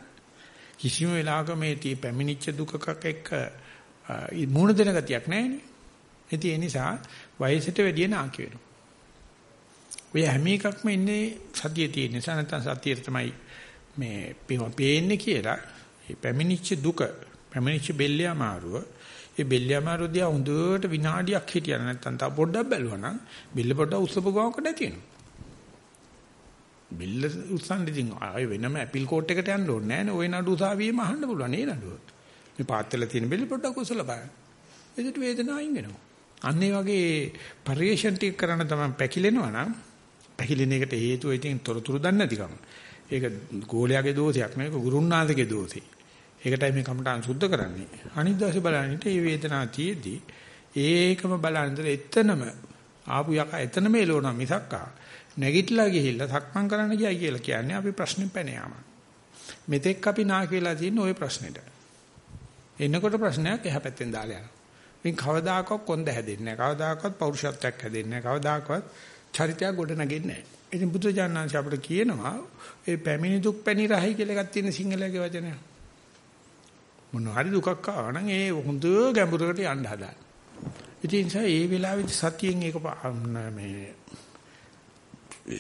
කිසිම වෙලාවක මේ තී පැමිණිච්ච දුකක එක්ක මුණ දෙන ගතියක් නැහැනේ. ඉතින් ඒ නිසා වයසට වැඩිය නාකි වෙනවා. ඔය හැම එකක්ම ඉන්නේ සතියේ තියෙන නිසා නැත්නම් සතියේ තමයි මේ පේන්නේ කියලා. මේ පැමිණිච්ච දුක, පැමිණිච්ච බෙල්ල අමාරුව, ඒ බෙල්ල අමාරුව දිහා හොඳට විනාඩියක් හිටියන නැත්නම් තව පොඩ්ඩක් බැලුවා නම් බෙල්ල පොඩ්ඩක් උස්සපු ගමකට නැති වෙනවා. බිල්ල උස්සන්න ඉතින් ආයෙ වෙනම ඇපිල් කෝට් එකට යන්න ඕනේ නෑනේ. ওই නඩු උසාවියේම අහන්න පුළුවන් නේ නඩුව. මේ පාත්තල තියෙන බිල්ල පොඩ්ඩක් උසලා බලන්න. එදිට වේදනාව ඉංගෙනවා. අන්න ඒ වගේ පරිේශන ටික කරන්න තමයි පැකිලෙනවා නම් පැකිලෙන එකට හේතුව ඉතින් තොරතුරු දන්නේ නැතිකම. ඒක ගෝලයාගේ දෝෂයක් නෙවෙයි ගුරුන්නාථගේ දෝෂේ. ඒකටයි මේ කමටහන් සුද්ධ කරන්නේ. අනිත් දවසේ බලන්නට මේ වේදනාව තියේදී ඒකම බලන්න එතනම ආපු යකා එතනම එළවනවා මිසක්කා නැගිටලා ගිහිල්ලා සක්මන් කරන්න ගියයි කියලා කියන්නේ අපි ප්‍රශ්නේ පැන යාම. මෙතෙක් අපි නා කියලා තියෙන ওই ප්‍රශ්නෙට. එන්නකොට ප්‍රශ්නයක් එහා පැත්තෙන් දාලා යනවා. ඉතින් කවදාකවත් කොන්ද හැදෙන්නේ නැහැ. කවදාකවත් පෞරුෂත්වයක් හැදෙන්නේ නැහැ. කවදාකවත් චරිතයක් ගොඩ නැගෙන්නේ නැහැ. ඉතින් බුදුජානනාංශ අපිට කියනවා ඒ පැමිණි දුක් පැණි රහයි කියලා එකක් තියෙන සිංහලයේ වචනය. මොන හරි දුකක් ආවා නම් ඒ හොඳ ගැඹුරකට යන්න හදාගන්න. ඉතින් ඒ වෙලාවේදී සතියෙන් ඒක මේ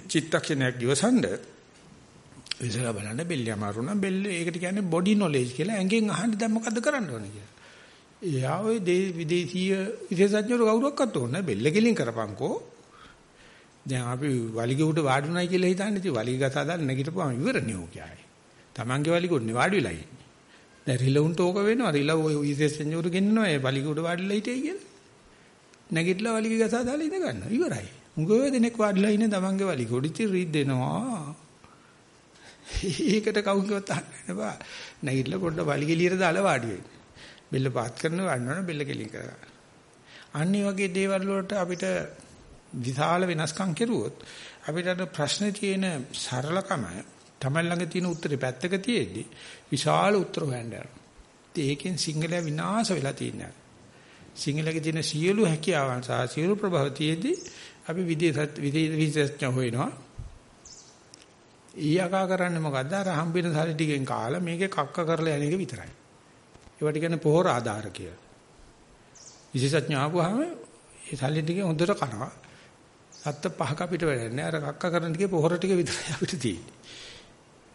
චිත්තක්ෂණයක් ඉවසන්ඩ විසලා බලන්න බෙල්ල අමාරු නම් බෙල්ල ඒකට කියන්නේ බොඩි නොලෙජ් කියලා ඇඟෙන් අහන්න දැන් මොකද්ද කරන්න ඕනේ කියලා. එයා ඔය විදේශීය විශේෂඥයෝ කවුරක්වත් ඕනේ බෙල්ල කෙලින් කරපන්කෝ. දැන් අපි වලිග උඩ වාඩුණයි කියලා හිතන්නේ ඉතින් වලිග ගසා දාලා නැගිටපුවාම ඉවරනේ ඕක ආයේ. Tamange වලිග උන්නේ වාඩි වෙලා ඉන්නේ. දැන් රිලවුන්ට ඕක වෙනවා රිලව් ඔය විශේෂඥයෝ ගෙන්නනවා ඒ වලිග උඩ වාඩිලා හිටියයි කියලා. නැගිටලා වලිග ගසා දාලා ඉඳ ගන්නවා ඉවරයි. උගව දෙනෙක් වාඩිලා ඉන්නේ තමන්ගේ වලි කොඩිති රිද්දෙනවා. ඒකට කවුරුවත් අහන්න බෑ. නැගිටලා පොඩ්ඩ වලි කෙලියට දාලා වාඩි වෙන්න. බෙල්ල පාත් කරනවා වන්නවනේ බෙල්ල කෙලින් කරගන්න. අනිත් වගේ දේවල් වලට අපිට විශාල වෙනස්කම් කෙරුවොත් අපිට අර ප්‍රශ්නේ තියෙන සරලකම තමයි ළඟ තියෙන උත්තරේ පැත්තක තියෙද්දි විශාල උත්තර හොයන්න යනවා. ඒකෙන් සිංහලයා විනාශ වෙලා තියෙනවා. සිංහලයේ තියෙන සියලු හැකියාවන් සහ සියලු ප්‍රභව තියෙද්දි අපි විදේශ විදේශඥ හොයනවා. ඊයකා කරන්නේ මොකද්ද? අර හම්බෙන සල්ලි ටිකෙන් කාලා මේකේ කක්ක කරලා යන එක විතරයි. ඒවට කියන්නේ පොහොර ආධාර කියලා. විශේෂඥ ආපුවාම ඒ සල්ලි ටිකේ හොඳට කනවා. සත්ත පහක අපිට වැඩන්නේ. අර කක්ක කරන ටිකේ පොහොර ටික විතරයි අපිට තියෙන්නේ.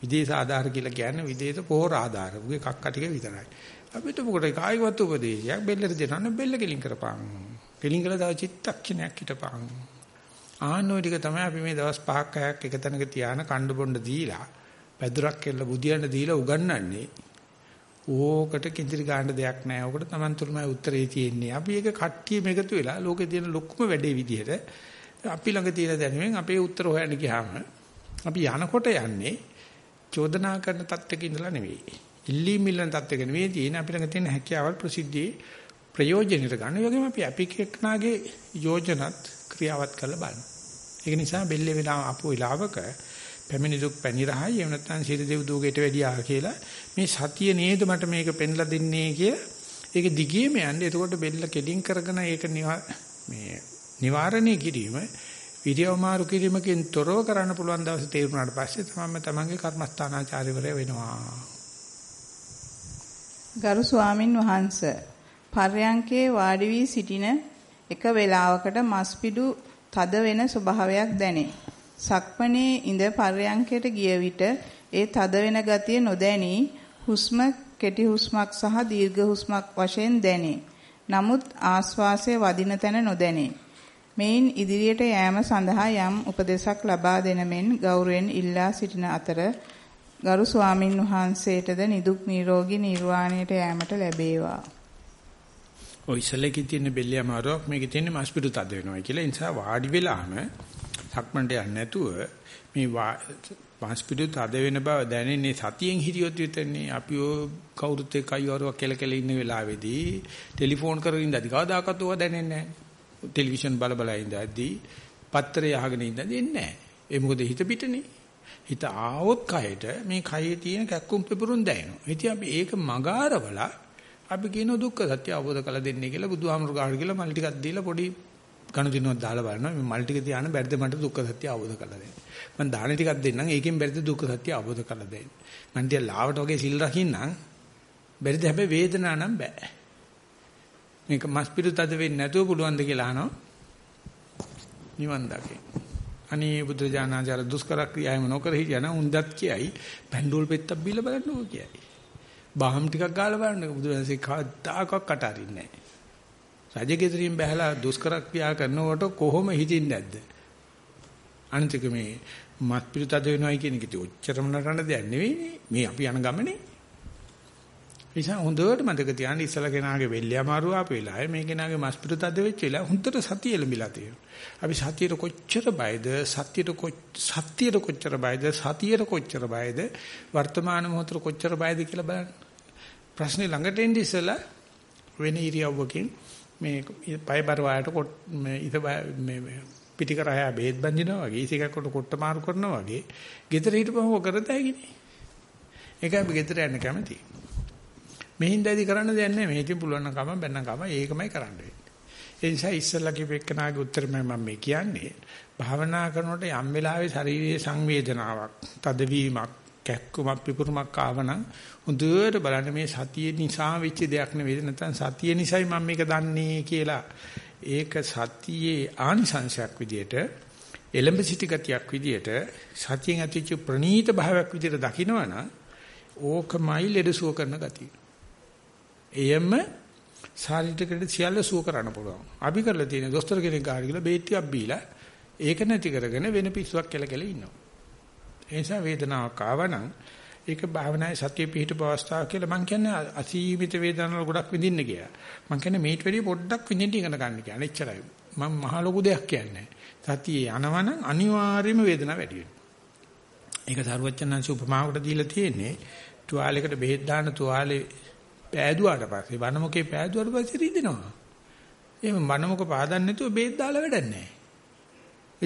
විදේශ ආධාර කියලා කියන්නේ විදේශ පොහොර ආධාර. උගේ කක්ක ටික විතරයි. අපිට මොකටද කායිකවත් උපදේශයක් බෙල්ලට දෙනවනේ බෙල්ල කෙලින් කරපන්. කෙලින් කළා තව චිත්තක්ෂණයක් හිටපන්. ආන්නෝ ටික තමයි අපි මේ දවස් 5ක් 6ක් එක තැනක තියාන කණ්ඩ බොණ්ඩ දීලා පැදුරක් කෙල්ල බුදියන්න දීලා උගන්වන්නේ ඕකට කිඳිරි ගන්න දෙයක් නැහැ. ඕකට Taman තුරුමයි උත්තරේ තියෙන්නේ. අපි ඒක කට්ටියම එකතු වෙලා ලෝකේ තියෙන ලොකුම වැඩේ විදිහට අපි ළඟ තියෙන දැනුමෙන් අපේ උත්තර හොයන්න ගියාම අපි යනකොට යන්නේ චෝදනා කරන තත්ත්වයක ඉඳලා නෙවෙයි. ඉල්ලී මිලන තත්ත්වයක නෙවෙයි තියෙන අපි ළඟ තියෙන හැකියාවල් ප්‍රසිද්ධියේ ප්‍රයෝජනෙට ගන්න. ඒ වගේම අපි අපිකෙක්නාගේ යෝජනත් ක්‍රියාවත් කරලා බලනවා. ඒක නිසා බෙල්ලේ වෙලා ආපු වෙලාවක පැමිණි දුක් පැණි රහයි එහෙම නැත්නම් සිරි දෙව් දුගේට වැඩියා කියලා මේ සතිය නේද මට මේක පෙන්ලා දෙන්නේ කිය ඒක දිගේම යන්නේ එතකොට බෙල්ල කෙලින් කරගෙන ඒක මේ නිවාරණය කිරීම විද්‍යාව මාරු කිරීමකින් තොරව කරන්න පුළුවන් දවසේ තේරුණාට පස්සේ තමයි තමන්ගේ කර්මස්ථානාචාර්යවරය වෙනවා. ගරු ස්වාමින් වහන්සේ පර්යංකේ වාඩි වී සිටින එක වේලාවකට මස්පිඩු තද වෙන ස්වභාවයක් දැනේ. සක්මණේ ඉඳ පර්යංකයට ගිය විට ඒ තද වෙන ගතිය නොදැනී හුස්ම කෙටි හුස්මක් සහ දීර්ඝ හුස්මක් වශයෙන් දැනේ. නමුත් ආස්වාසය වදින තැන නොදැනේ. මෙයින් ඉදිරියට යෑම සඳහා යම් උපදේශක් ලබා දෙන මෙන් ගෞරවයෙන් ඉල්ලා සිටින අතර ගරු ස්වාමින් වහන්සේටද නිදුක් නිරෝගී නිර්වාණයට යෑමට ලැබේවා. ඔය ඉස්සලකේ තියෙන බෙල්ලිය අමාරුවක් මේකේ තියෙන මාස්පිඩු තද වෙනවා කියලා. ඒ නිසා වාඩි වෙලාම සක්මන්ට යන්නේ නැතුව මේ මාස්පිඩු තද වෙන බව දැනෙන්නේ සතියෙන් හිටියොත් විතරනේ. අපි ඔය කවුරුත් එක්ක අයවරුවක් කෙල කෙල ඉන්න වෙලාවේදී ටෙලිෆෝන් කරගෙන ඉඳලා කවදාකවත් ඕවා දැනෙන්නේ නැහැ. ටෙලිවිෂන් බල බල ඉඳද්දී පත්‍රය අහගෙන ඉඳදී එන්නේ නැහැ. ඒ මොකද හිත පිටනේ. හිත ආවොත් කයට මේ කයේ තියෙන කැක්කුම් පෙපුරුම් දැනෙනවා. ඉතින් අපි ඒක මගාරවලා අපි කියන දුක්ඛ සත්‍ය අවබෝධ කළ දෙන්නේ කියලා බුදුහාමුදුරු ගාඩ කියලා මල් ටිකක් දීලා පොඩි ගනුදෙනුවක් දාලා බලනවා. මේ මල් ටික තියාන බැරිද මට දුක්ඛ සත්‍ය අවබෝධ කරලා දෙන්න. මම දාන ටිකක් දෙන්නම් ඒකෙන් බැරිද දුක්ඛ සත්‍ය අවබෝධ කරලා දෙන්න. මම ටික ලාවට වගේ සිල් රකින්නම් බැරිද හැබැයි වේදනාවක් නම් බෑ. මේක මස් පිටුත් අද වෙන්නේ නැතුව පුළුවන්ද කියලා අහනවා. නිවන් දකින්න. අනේ බුදු දානජාර දුෂ්කර ක්‍රියාවම නොකර හිටියනම් උන්දත් කියයි පැන්ඩෝල් පෙත්තක් බීලා බලන්නකෝ කියයි. බාහම් ටිකක් ගාලා බලන්න බුදුරජාණන්සේ කවදාකවත් කට අරින්නේ නැහැ. රජගෙදරින් බහැලා දුෂ්කර ක්‍රියා කරනකොට කොහොම හිතින්නේ නැද්ද? අනිතික මේ මත් පිටුත් අද වෙනවයි කියන එක ඉතින් ඔච්චරම නටන දෙයක් නෙවෙයි මේ අපි යන ගමනේ. නිසා හොඳට මතක තියාගන්න ඉස්සලා කෙනාගේ වෙල්ලිය අමාරු ආපු වෙලාවේ මේ කෙනාගේ මස්පිරු තද වෙච්ච වෙලාව හොඳට සතිය එළඹිලා තියෙනවා. අපි සතියට කොච්චර බයද සත්‍යයට සත්‍යයට කොච්චර බයද සතියට කොච්චර බයද වර්තමාන මොහොතට කොච්චර බයද කියලා බලන්න. ප්‍රශ්නේ ළඟට එන්නේ ඉස්සලා වෙන ඉරියව්වකින් මේ පය බර වායට මේ ඉත මේ පිටිකරය බෙහෙත් බඳිනවා වගේ ඉසිකකට කොට මාරු කරනවා වගේ ගෙදර හිටපුවම කරතයි ගිනේ. ඒකයි අපි ගෙදර යන්න කැමතියි. මෙහින්දදී කරන්න දෙයක් නැහැ. මේ ඉතින් පුළුවන් නම් කම බැන්නම් කම ඒකමයි කරන්න වෙන්නේ. ඒ නිසා ඉස්සල්ලා කිව්වෙකනාගේ උත්තරම මම මේ කියන්නේ. භාවනා කරනකොට යම් වෙලාවේ ශාරීරික සංවේදනාවක්, තදවීමක්, කැක්කුමක්, පිපුරුමක් ආවනම් හොඳට බලන්න මේ සතිය නිසා වෙච්ච දෙයක් නෙවෙයි. නැත්නම් සතිය නිසායි මම මේක දන්නේ කියලා. ඒක සතියේ ආනිසංශයක් විදියට එලඹ සිටි ගතියක් විදියට සතියෙන් ඇතිවෙච්ච ප්‍රනීත භාවයක් විදියට දකිනවනම් ඕකමයි ලෙඩසුව කරන ගතිය. එයම ශාරීරිකට සියල්ල සුව කරන්න පුළුවන්. අපි කරලා තියෙන දොස්තර කෙනෙක් ගාඩ කියලා බේත් ටිකක් බීලා ඒක නැති කරගෙන වෙන පිස්සුවක් කෙල කෙල ඉන්නවා. ඒ නිසා වේදනාවක් ආවනම් ඒක භාවනායේ සතිය පිහිටපු අවස්ථාවක් කියලා මම කියන්නේ අසීමිත වේදනාවල ගොඩක් විඳින්න කියලා. මම කියන්නේ මේට වැඩිය පොඩ්ඩක් විඳින්න ඉගෙන ගන්න කියන්නේ. එච්චරයි. මම මහ ලොකු දෙයක් කියන්නේ සතියේ යනවනම් අනිවාර්යයෙන්ම වේදනාව වැඩි වෙනවා. ඒක සරුවච්චන්හන්සේ උපමාවකට දීලා තියෙන්නේ තුවාලයකට බෙහෙත් දාන තුවාලේ පෑදුවාට පස්සේ වනමුකේ පෑදුවාට පස්සේ රිදෙනවා. එහෙම වනමුක පාදන්න නැතුව බේත් දාලා වැඩක් නැහැ.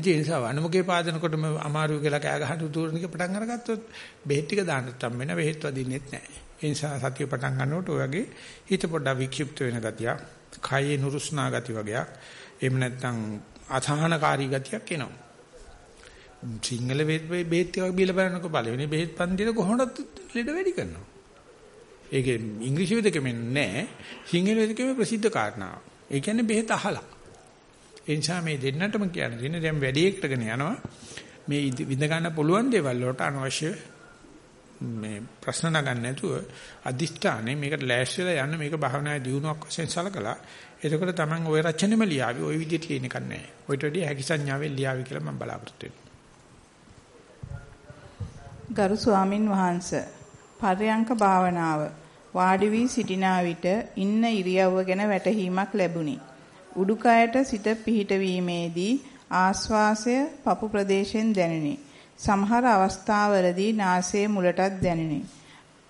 ඒ නිසා වනමුකේ පාදනකොටම අමාරු කියලා කෑ ගහන උතුරනික පටන් අරගත්තොත් බෙහෙත් ටික දාන්නත් හම් වෙන බෙහෙත් වදින්නෙත් නැහැ. ඒ නිසා සතිය පටන් ගන්නකොට ඔය වගේ හිත පොඩ්ඩක් වික්ෂිප්ත වෙන ගතිය, කයේ නුරුස්නා ගති වගේක්, එහෙම නැත්නම් අසහනකාරී ගතියක් එනවා. සිංහල බෙහෙත් ටිකක් බීලා බලනකොට පළවෙනි බෙහෙත් පන්තියේ කොහොමද ලෙඩ වැඩි කරනවා. ඒකේ ඉංග්‍රීසි වෙදකෙම නැහැ. සිංහල වෙදකෙම ප්‍රසිද්ධ කාරණාව. ඒ කියන්නේ බෙහෙත අහලා. ඒ නිසා මේ දෙන්නටම කියන්න තියෙන්නේ දැන් වැඩි එකටගෙන යනවා. මේ විඳ ගන්න පුළුවන් දේවල් වලට අනවශ්‍ය මේ ප්‍රශ්න නගන්න නැතුව අදිෂ්ඨානේ මේකට ලෑස්තිලා යන්න මේක භාවනායේ දියුණුවක් වශයෙන් සලකලා එතකොට Taman ওই රචනෙම ලියාවි ওই විදිහට ලියන එකක් නැහැ. ඔයිට වැඩි හැකි සංඥාවෙන් ලියාවි කියලා මම බලාපොරොත්තු වෙනවා. ගරු ස්වාමින් වහන්සේ පර්යංක භාවනාව වාඩි වී සිටිනා විට ඉන්න ඉරියව්ව ගැන වැටහීමක් ලැබුණි. උඩුකයට සිත පිහිටවීමේදී ආශ්වාසය පපු ප්‍රදේශයෙන් දැනිනි. සමහර අවස්ථාවලදී නාසයේ මුලටත් දැනිනි.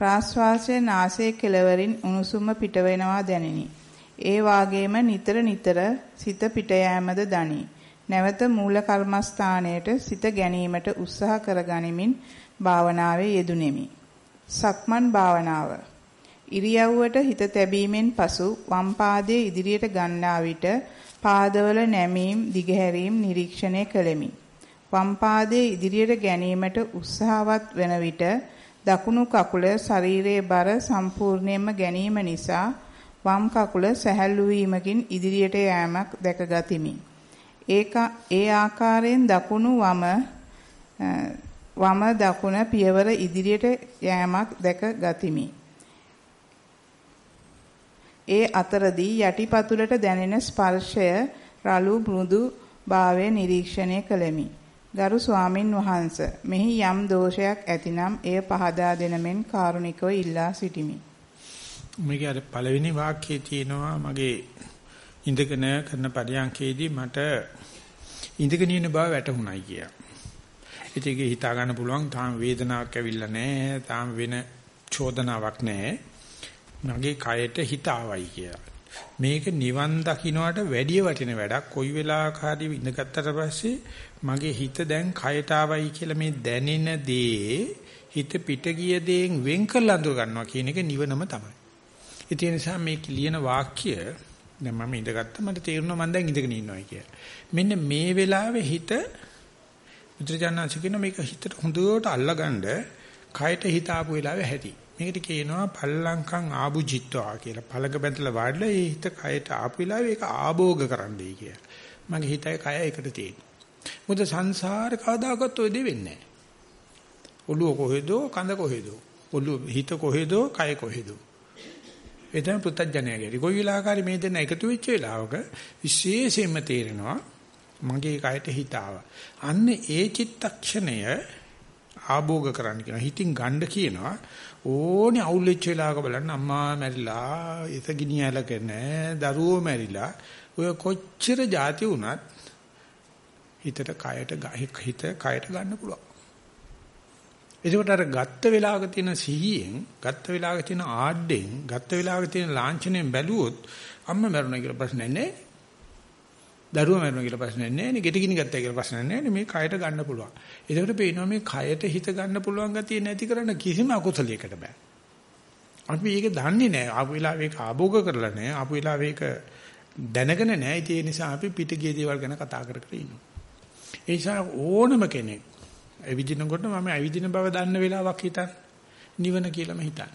ප්‍රාශ්වාසයේ නාසයේ කෙළවරින් උණුසුම පිටවෙනවා දැනිනි. ඒ වාගේම නිතර නිතර සිත පිට යෑමද දනි. නැවත මූල කර්මස්ථානයට සිත ගැනීමට උත්සාහ කරගනිමින් භාවනාවේ යෙදුණෙමි. සක්මන් භාවනාව. ඉරියව්වට හිත තැබීමෙන් පසු වම් පාදයේ ඉදිරියට ගන්නා විට පාදවල නැමීම් දිගහැරීම් නිරීක්ෂණය කළෙමි. වම් පාදයේ ඉදිරියට ගැනීමට උත්සාහවත් වන විට දකුණු කකුල ශරීරයේ බර සම්පූර්ණයෙන්ම ගැනීම නිසා වම් කකුල සැහැල්ලු වීමකින් ඉදිරියට යෑමක් දැකගතිමි. ඒක ඒ ආකාරයෙන් දකුණු වම වම දකුණ පියවර ඉදිරියට යෑමක් දැක ගතිමි. ඒ අතරදී යටිපතුලට දැනෙන ස්පර්ශය රළු මෘදු භාවය නිරීක්ෂණය කළෙමි. ගරු ස්වාමින් වහන්ස මෙහි යම් දෝෂයක් ඇතිනම් එය පහදා දෙනමෙන් කාරුණිකව ඉල්ලා සිටිමි. මේකේ අර පළවෙනි වාක්‍යයේ තියෙනවා මගේ ඉඳගෙන කරන පරියන්කේදී මට ඉඳගෙන ඉන්න බව වැටහුණයි කියලා. ඒක හිතා ගන්න පුළුවන් තාම වේදනාවක් ඇවිල්ලා නැහැ. තාම වෙන චෝදනාවක් නැහැ. මගේ කයට හිත ආවයි කියලා. මේක නිවන් දකින්නට වැඩි වටින වැඩක්. කොයි වෙලාවක හරි ඉඳගත්තට පස්සේ මගේ හිත දැන් කයට ආවයි කියලා මේ දැනෙන දේ හිත පිට ගිය දේෙන් වෙන් කරලා අඳුර ගන්නවා කියන එක නිවනම තමයි. ඒ නිසා මේ ලියන වාක්‍ය දැන් මම ඉඳගත්තා මට තේරුණා මම දැන් ඉඳගෙන ඉන්නවා කියලා. මෙන්න මේ වෙලාවේ හිත බුදුරජාණන්ස කියන මේක හිතට හොඳට අල්ලගන්න කයට හිත ආපු වෙලාවේ ඇති. මේකට කියනවා පල්ලංකම් ආභුජිත්වා කියලා. පළක බැඳලා වාඩිලා ඒ හිත කයට ආපු වෙලාවේ ඒක ආභෝග කරන්නයි කියලා. මගේ හිතයි කය එකට තියෙන්නේ. මොකද සංසාර කවදාකවත් ඔය දෙ වෙන්නේ නැහැ. ඔළුව කොහෙදෝ කඳ කොහෙදෝ. ඔළුව හිත කොහෙදෝ කය කොහෙදෝ. ඒ තමයි පුත්තජනයගේ. කොයි වෙලාවකරි මේ දෙන්න එකතු වෙච්ච වෙලාවක විශේෂයෙන්ම තේරෙනවා මගේ කයට හිත අන්න ඒ චිත්තක්ෂණය ආභෝග කරන්න කියනවා. හිතින් ගන්න කියනවා. ඕනේ අවුල් වෙච්ච වෙලාවක බලන්න අම්මා මැරිලා, ඉත ගිනියලක නැහැ, දරුවෝ මැරිලා. ඔය කොච්චර જાති වුණත් හිතට කයට හිත කයට ගන්න පුළුවන්. එතකොට අර ගත්ත වෙලාවක තියෙන සිහියෙන්, ගත්ත වෙලාවක තියෙන ආඩෙන්, ගත්ත වෙලාවක තියෙන ලාංඡනයෙන් බැලුවොත් අම්මා මැරුණා කියලා ප්‍රශ්නයක් නැහැ. දරුවා මැරුණා කියලා ප්‍රශ්නයක් නැහැ නේ. ගෙට ගිනි ගත්තා කියලා ප්‍රශ්නයක් නැහැ නේ. මේ කයට ගන්න පුළුවන්. ඒකට පේනවා මේ කයට හිත ගන්න පුළුවන් ගතිය නැති කරන්න කිසිම අකුසලයකට බෑ. අපි ඒක දන්නේ නැහැ. ආපු වෙලාවෙ ඒක ආභෝග කරලා නැහැ. ආපු වෙලාවෙ ඒක දැනගෙන නැහැ. ඒ නිසා අපි පිට ගිය දේවල් ගැන කතා කර කර ඉන්නවා. ඒ නිසා ඕනම කෙනෙක් ඇවිදිනකොට මම ඇවිදින බව දන්න වෙලාවක් හිතන්න. නිවන කියලාම හිතන්න.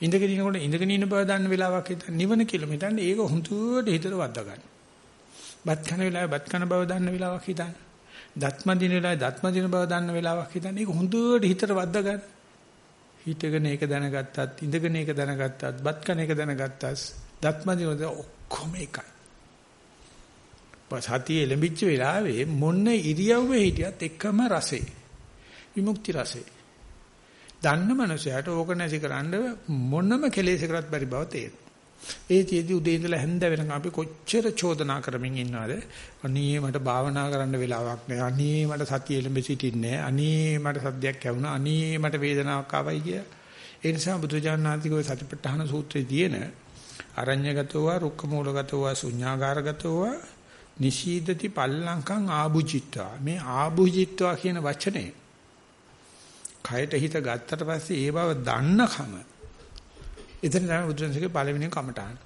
ඉඳගෙන ඉනකොට ඉඳගෙන ඉන්න බව දන්න වෙලාවක් හිතන්න. නිවන කියලාම හිතන්න. ඒක හුදුට හිතට වද්දා ගන්න. බත් කන වෙලාවේ බත් කන බව දන්න වෙලාවක් හිතන්න. දත්ම දින වෙලාවේ දත්ම දින බව දන්න වෙලාවක් හිතන්න. ඒක හොඳට හිතට වද්දා ගන්න. හිතගෙන ඒක දැනගත්තත්, ඉඳගෙන ඒක දැනගත්තත්, බත් කන එක දැනගත්තත්, දත්ම දින ඔක්කොම එකයි. සතිය එළඹිච්ච වෙලාවේ මොන ඉරියව්වේ හිටියත් එකම රසේ. විමුක්ති රසේ. දන්න මනුස්සයාට ඕක නැසිකරන්න මොනම කෙලෙසකටත් බැරි බව තේරෙනවා. ඒ තියදී උදේ ඉඳලා හැන්ද වෙනකම් අපි කොච්චර චෝදනා කරමින් ඉන්නවද? අනේ මට භාවනා කරන්න වෙලාවක් නෑ. අනේ මට සතිය එළඹ සිටින්නේ නෑ. අනේ මට සද්දයක් ඇහුණා. අනේ මට වේදනාවක් ආවයි කිය. ඒ නිසා බුදුජානනාතිකෝ සතිපට්ඨාන සූත්‍රයේ තියෙන අරඤ්‍යගතව, රුක්කමූලගතව, ශුඤ්ඤාගාරගතව, නිශීදති පල්ලංකං ආභුජිත්වා. මේ ආභුජිත්වා කියන වචනේ කයට හිත ගත්තට පස්සේ ඒ බව දන්නකම එතන තමයි බුදුරජාණන්සේගේ පළවෙනි කමඨාන.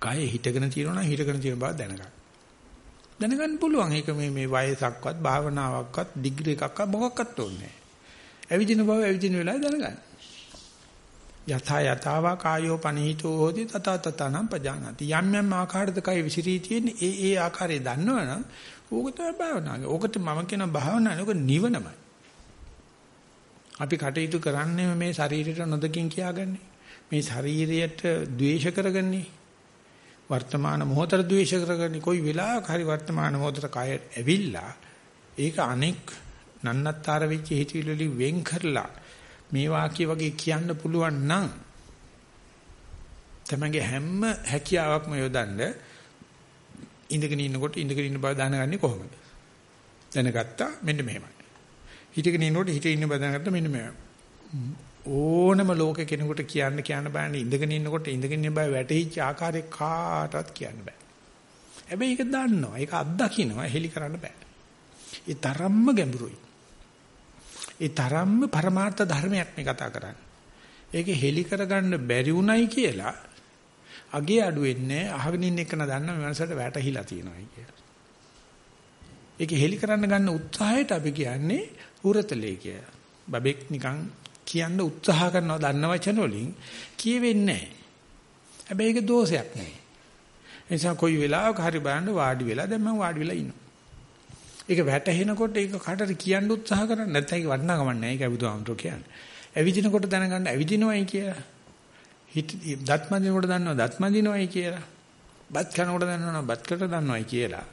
කය හිටගෙන තියෙනවා නම් හිටගෙන තියෙන බව දැනගන්න. දැනගන්න පුළුවන්. ඒක මේ මේ වයසක්වත් භාවනාවක්වත් ඩිග්‍රී එකක්වත් මොකක්වත් ඕනේ නැහැ. ඇවිදින බව ඇවිදින වෙලාවේ දැනගන්න. යථා යතාවා කායෝ පනීතෝ හෝති තත තතනම් පජානාති. යම් යම් ආකාරයකට කය විසිරී තියෙන්නේ ඒ ඒ ආකාරය දන්නවනම් ඕක තමයි භාවනාව. ඕකට මම කියන භාවනාව නෙක නිවනමයි. අපි කටයුතු කරන්නේ මේ ශරීරයට නොදකින් කියාගන්නේ. මේ ශරීරයට ද්වේෂ කරගන්නේ. වර්තමාන මොහොතට ද්වේෂ කරගන්නේ. කොයි වෙලාවක හරි වර්තමාන මොහොතට කය ඇවිල්ලා ඒක අනෙක් නන්නත්තර වෙච්ච හිතවිලි වෙන් කරලා මේ වාක්‍ය වගේ කියන්න පුළුවන් නම් තමගේ හැම හැකියාවක්ම යොදන්න ඉඳගෙන ඉන්නකොට ඉඳගෙන ඉන්න බව දැනගන්නේ කොහොමද? දැනගත්තා මෙන්න මෙහෙමයි. හිටගෙන ඉන්නකොට හිටේ ඉන්න බව දැනගත්තා මෙන්න මෙහෙමයි. ඕනම ලෝක කෙනෙකුට කියන්න කියන්න බෑනේ ඉඳගෙන ඉන්නකොට ඉඳගෙන ඉන්න බය වැටහිච්ච ආකාරය කාටවත් කියන්න බෑ. හැබැයි ඒක දන්නවා. ඒක අත්දකින්නවා. හෙලි කරන්න බෑ. ඒ තරම්ම ගැඹුරුයි. ඒ තරම්ම පරමාර්ථ ධර්මයක් මේ කතා කරන්නේ. ඒක හෙලි කරගන්න බැරි උණයි කියලා අගේ අඩු වෙන්නේ අහගෙන ඉන්න එක නදන්න මේ මනසට වැටහිලා තියෙනවා කියලා. ඒක හෙලි කරන්න ගන්න උත්සාහයට අපි කියන්නේ හුරතලේ කිය. බබෙක් නිකන් කියන්න උත්සාහ කරනවා දන්න වචන වලින් කියවෙන්නේ නැහැ. හැබැයි ඒක දෝෂයක් නෙවෙයි. ඒ නිසා කොයි වෙලාවක හරි බලන්න වාඩි වෙලා දැන් මම වාඩි වෙලා ඉන්නවා. ඒක වැටහෙනකොට ඒක කාටද කියන්න උත්සාහ කරන්නේ නැත්නම් ඒක වටිනාකම නැහැ. ඒකයි බුදුහාමුදුරුවෝ කියන්නේ. ඇවිදිනකොට දැනගන්න ඇවිදිනවයි කියලා. හිත දත් මදිනකොට දන්නවා දත් මදිනවයි කියලා. බත් කනකොට දන්නවා බත් කට දන්නවයි කියලා.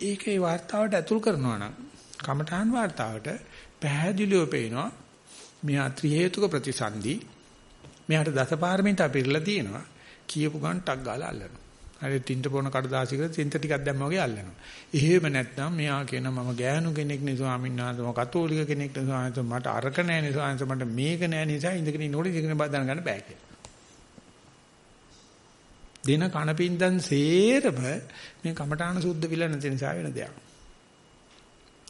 ඒකේ වார்த்தාවට ඇතුල් කරනවා නම් කමඨාන් වார்த்தාවට පැහැදිලිව පේනවා මෙහා ත්‍රි හේතුක ප්‍රතිසන්දි මෙහාට දසපාරමිතා පිරලා තියෙනවා කියපු ගමන් ටක් ගාලා අල්ලනවා. හරි තින්ට පොන කඩදාසියක තින්ත ටිකක් දැම්ම වගේ අල්ලනවා. එහෙම නැත්නම් මෙයා කියන මම ගෑනු කෙනෙක් නේ ස්වාමීන් වහන්සේ මම කතෝලික කෙනෙක් නේ ස්වාමීන් වහන්සේ මට අරක නැහැ නේ ස්වාමීන් වහන්සේ මට මේක නැහැ නිසා ඉඳගෙන ඉන්නකොට ඉඳගෙන බදාන ගන්න බෑ කියලා. දින කණපින්දන් සේරම මේ කමඨාන සුද්ධ විල නැති නිසා වෙන දෙයක්.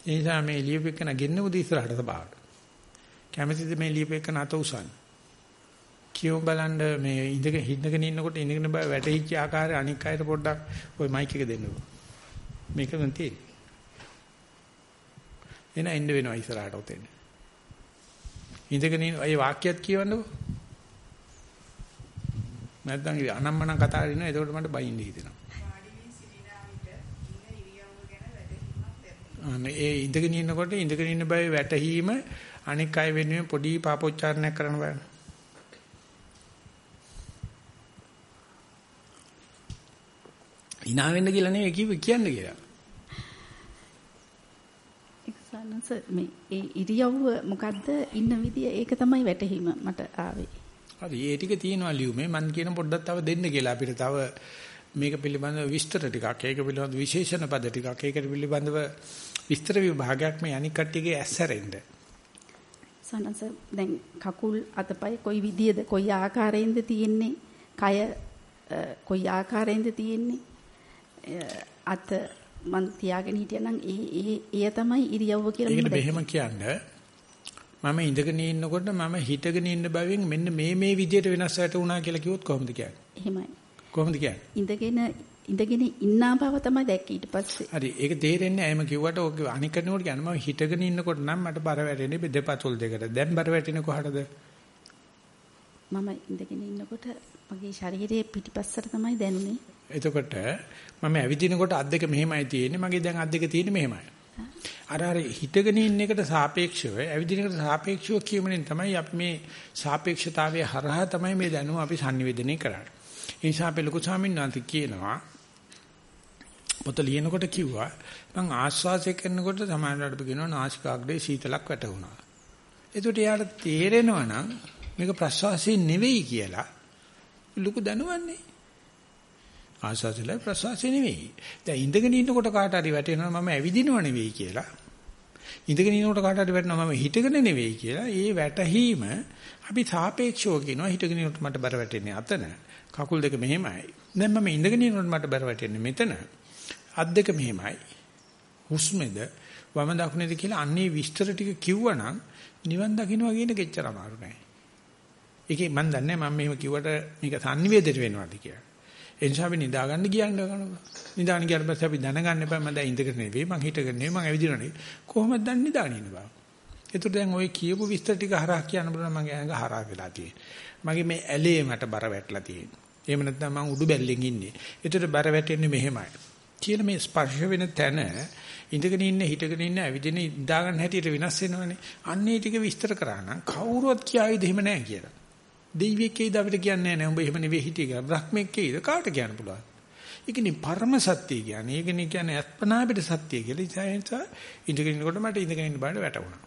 ඒ නිසා මේ ලියපෙකන ගෙන්නමුද ඉස්සරහට සබාවට. කැමැතිද මේ ලියපෙකන අත උසන්නේ? කියව බලන්න මේ ඉඳගෙන හිටගෙන ඉන්නකොට ඉඳගෙන බය වැටහිච්ච ආකාරය අනික් අයට පොඩ්ඩක් ওই මයික් එක දෙන්නකෝ. මේක නම් තියෙන්නේ. එන එන්න වෙනවා ඉස්සරහට උතෙන්. ඉඳගෙන ඉන්න ඒ වාක්‍යයක් කියවන්නකෝ. නැත්නම් අනම්මනම් කතා කරනවා එතකොට මට බයින්න හිතෙනවා. අනේ ඒ ඉඳගෙන ඉන්නකොට ඉඳගෙන ඉන්න බය වැටහීම අනික් අය වෙනුවෙන් පොඩි පාපෝච්චාරණයක් කරන්න බෑ. hina වෙන්න කියලා නෙවෙයි කිව්වේ කියන්න කියලා. එක්සන්නස මේ ඒ ඉරියව්ව මොකද්ද ඉන්න විදිය ඒක තමයි වැටහීම මට ආවේ. හරි ඒ ටික තියෙනවා ලියුමේ මම කියන පොඩ්ඩක් තව දෙන්න කියලා අපිට තව මේක පිළිබඳව විස්තර ටිකක් ඒක පිළිබඳව විශේෂණ පද ටිකක් ඒකට පිළිබඳව විස්තර විභාගයක් මේ අනික් කට්ටියගේ ඇස්සරෙන්ද සනස දැන් කකුල් අතපය කොයි විදියද? කොයි ආකාරයෙන්ද තියෙන්නේ? කය කොයි ආකාරයෙන්ද තියෙන්නේ? අත මන් තියාගෙන හිටියනම් ඒ ඒ එය තමයි ඉරියව්ව කියලා මම මෙහෙම කියන්නේ මම ඉඳගෙන ඉන්නකොට මම හිටගෙන ඉන්න බැවින් මෙන්න මේ මේ විදියට වෙනස් වෙට වුණා කියලා කිව්වොත් කොහොමද කියන්නේ? එහෙමයි. කොහොමද කියන්නේ? ඉඳගෙන ඉඳගෙන ඉන්නා බව තමයි දැක්කේ ඊට පස්සේ. හරි ඒක තේරෙන්නේ. එම කිව්වට ඔක අනික් කෙනෙකුට කියන්නේ මම හිටගෙන ඉන්නකොට නම් මට බර වැටෙන්නේ දෙපතුල් දෙකට. දැන් බර වැටෙන්නේ කොහටද? මම ඉඳගෙන ඉන්නකොට මගේ ශරීරයේ පිටිපස්සට තමයි දැනුනේ. එතකොට මම ඇවිදිනකොට අත් දෙක මෙහෙමයි තියෙන්නේ. මගේ දැන් අත් දෙක තියෙන්නේ මෙහෙමයි. අර අර හිටගෙන ඉන්න එකට සාපේක්ෂව ඇවිදින එකට සාපේක්ෂව කියමනේ තමයි අපි මේ සාපේක්ෂතාවයේ හරහා තමයි මේ දැනුම අපි sannivedanaya කරන්නේ. ඒ නිසා අපේ ලොකු ස්වාමීන් වහන්සේ කියනවා පොත ලියනකොට කිව්වා මං ආස්වාසය කරනකොට සමානවට අපි කියනවා නාසිකාග්‍රේ සීතලක් වැටුණා. ඒකට එයාට තේරෙනවා නම් මේක ප්‍රසවාසය නෙවෙයි කියලා ලොකු දැනුවන්නේ. ආස්වාසයලයි ප්‍රසවාසය නෙවෙයි. දැන් ඉඳගෙන ඉන්නකොට කාට හරි වැටෙනවා මම ඇවිදිනව නෙවෙයි කියලා. ඉඳගෙන ඉන්නකොට කාට හරි වැටෙනවා මම හිටගෙන නෙවෙයි කියලා. ඒ වැටහීම අපි සාපේක්ෂව කියනවා හිටගෙන ඉන්නකොට මට බර වැටෙන්නේ අතන. කකුල් දෙක මෙහෙමයි. දැන් මම ඉඳගෙන ඉන්නකොට මට බර වැටෙන්නේ මෙතන. අත් දෙක මෙහෙමයි. හුස්මෙද වම දකුණේද කියලා අන්නේ විස්තර ටික කිව්වනම් නිවන් දකින්නවා කියන කෙච්චර අමාරු නෑ. ඒකේ මම දන්නේ මම මෙහෙම කිව්වට මේක sannivedana වෙනවද කියලා. ඒ නිසා අපි නිදා ගන්න කියන්නේ කරනවා. නිදාගෙන ගියාට පස්සේ අපි දැනගන්න එපා මම දැන් ඉඳගෙන නෙවෙයි මං හිටගෙන නෙවෙයි මං ඇවිදිනවා නෙවෙයි. කොහොමද දැන් නිදාගෙන ඉන්න බෑ. ඒතර දැන් ওই කියපු විස්තර ටික හරහා කියන්න බලන මගේ ඇඟ හරහා වෙලා තියෙන්නේ. මගේ මේ ඇලේ මට බර වැටලා තියෙන්නේ. එහෙම නැත්නම් මං උඩු බැල්ලෙන් ඉන්නේ. ඒතර බර වැටෙන්නේ මෙහෙමයි. කියලා මේ ස්පර්ශ වෙන තැන ඉඳගෙන ඉන්න හිටගෙන ඉන්න ඇවිදින ඉඳා ගන්න හැටියට වෙනස් වෙනවනේ. අන්නේ ටික විස්තර කරා නම් කවුරුවත් කියාවිද එහෙම නැහැ කියලා. දෙවියෙක් කේද අපිට කියන්නේ නැහැ. උඹ එහෙම නෙවෙයි හිටියේ කියලා. බ්‍රහ්මෙක් කේද කාට කියන්න පුළුවන්. ඒකනේ පරම සත්‍ය කියන්නේ. ඒකනේ කියන්නේ අත්පනා පිට සත්‍ය කියලා. ඒ නිසා ඉඳගෙන ඉන්නකොට මට ඉඳගෙන ඉන්න බාට වැටුණා.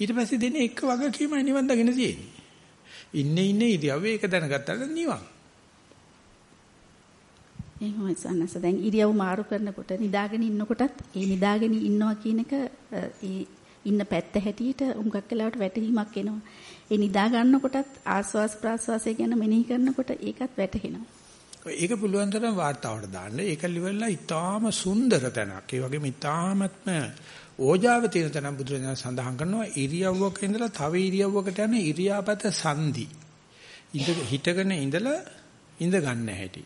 ඊට පස්සේ දෙන්නේ එක වගකීමයි නිවන් දකින්න තියෙන්නේ. ඉන්නේ ඉන්නේ ඉතියාවේ ඒක දැනගත්තාට නිවන්. එහෙමයි සන්නස දැන් ඉරියව් මාරු කරනකොට නිදාගෙන ඉන්නකොටත් ඒ නිදාගෙන ඉන්නවා කියන එක ඒ ඉන්න පැත්ත හැටියට උඟක් වෙලාවට වැටහීමක් එනවා. ඒ නිදා ගන්නකොටත් ආස්වාස් ප්‍රාස්වාසය ගැන මෙනෙහි කරනකොට ඒකත් වැටහෙනවා. ඒක පුළුවන් තරම් වார்த்தාවට දාන්න. ඒක liverලා ඊටාම සුන්දර තැනක්. ඒ වගේම ඊටාමත්ම ඕජාව තියෙන තැන බුදුරජාණන් සඳහන් කරනවා ඉරියව්වක ඉඳලා තව ඉරියව්වකට යන ඉරියාපත සංදි. ඉඳ හිටගෙන ඉඳලා ඉඳ ගන්න හැටි.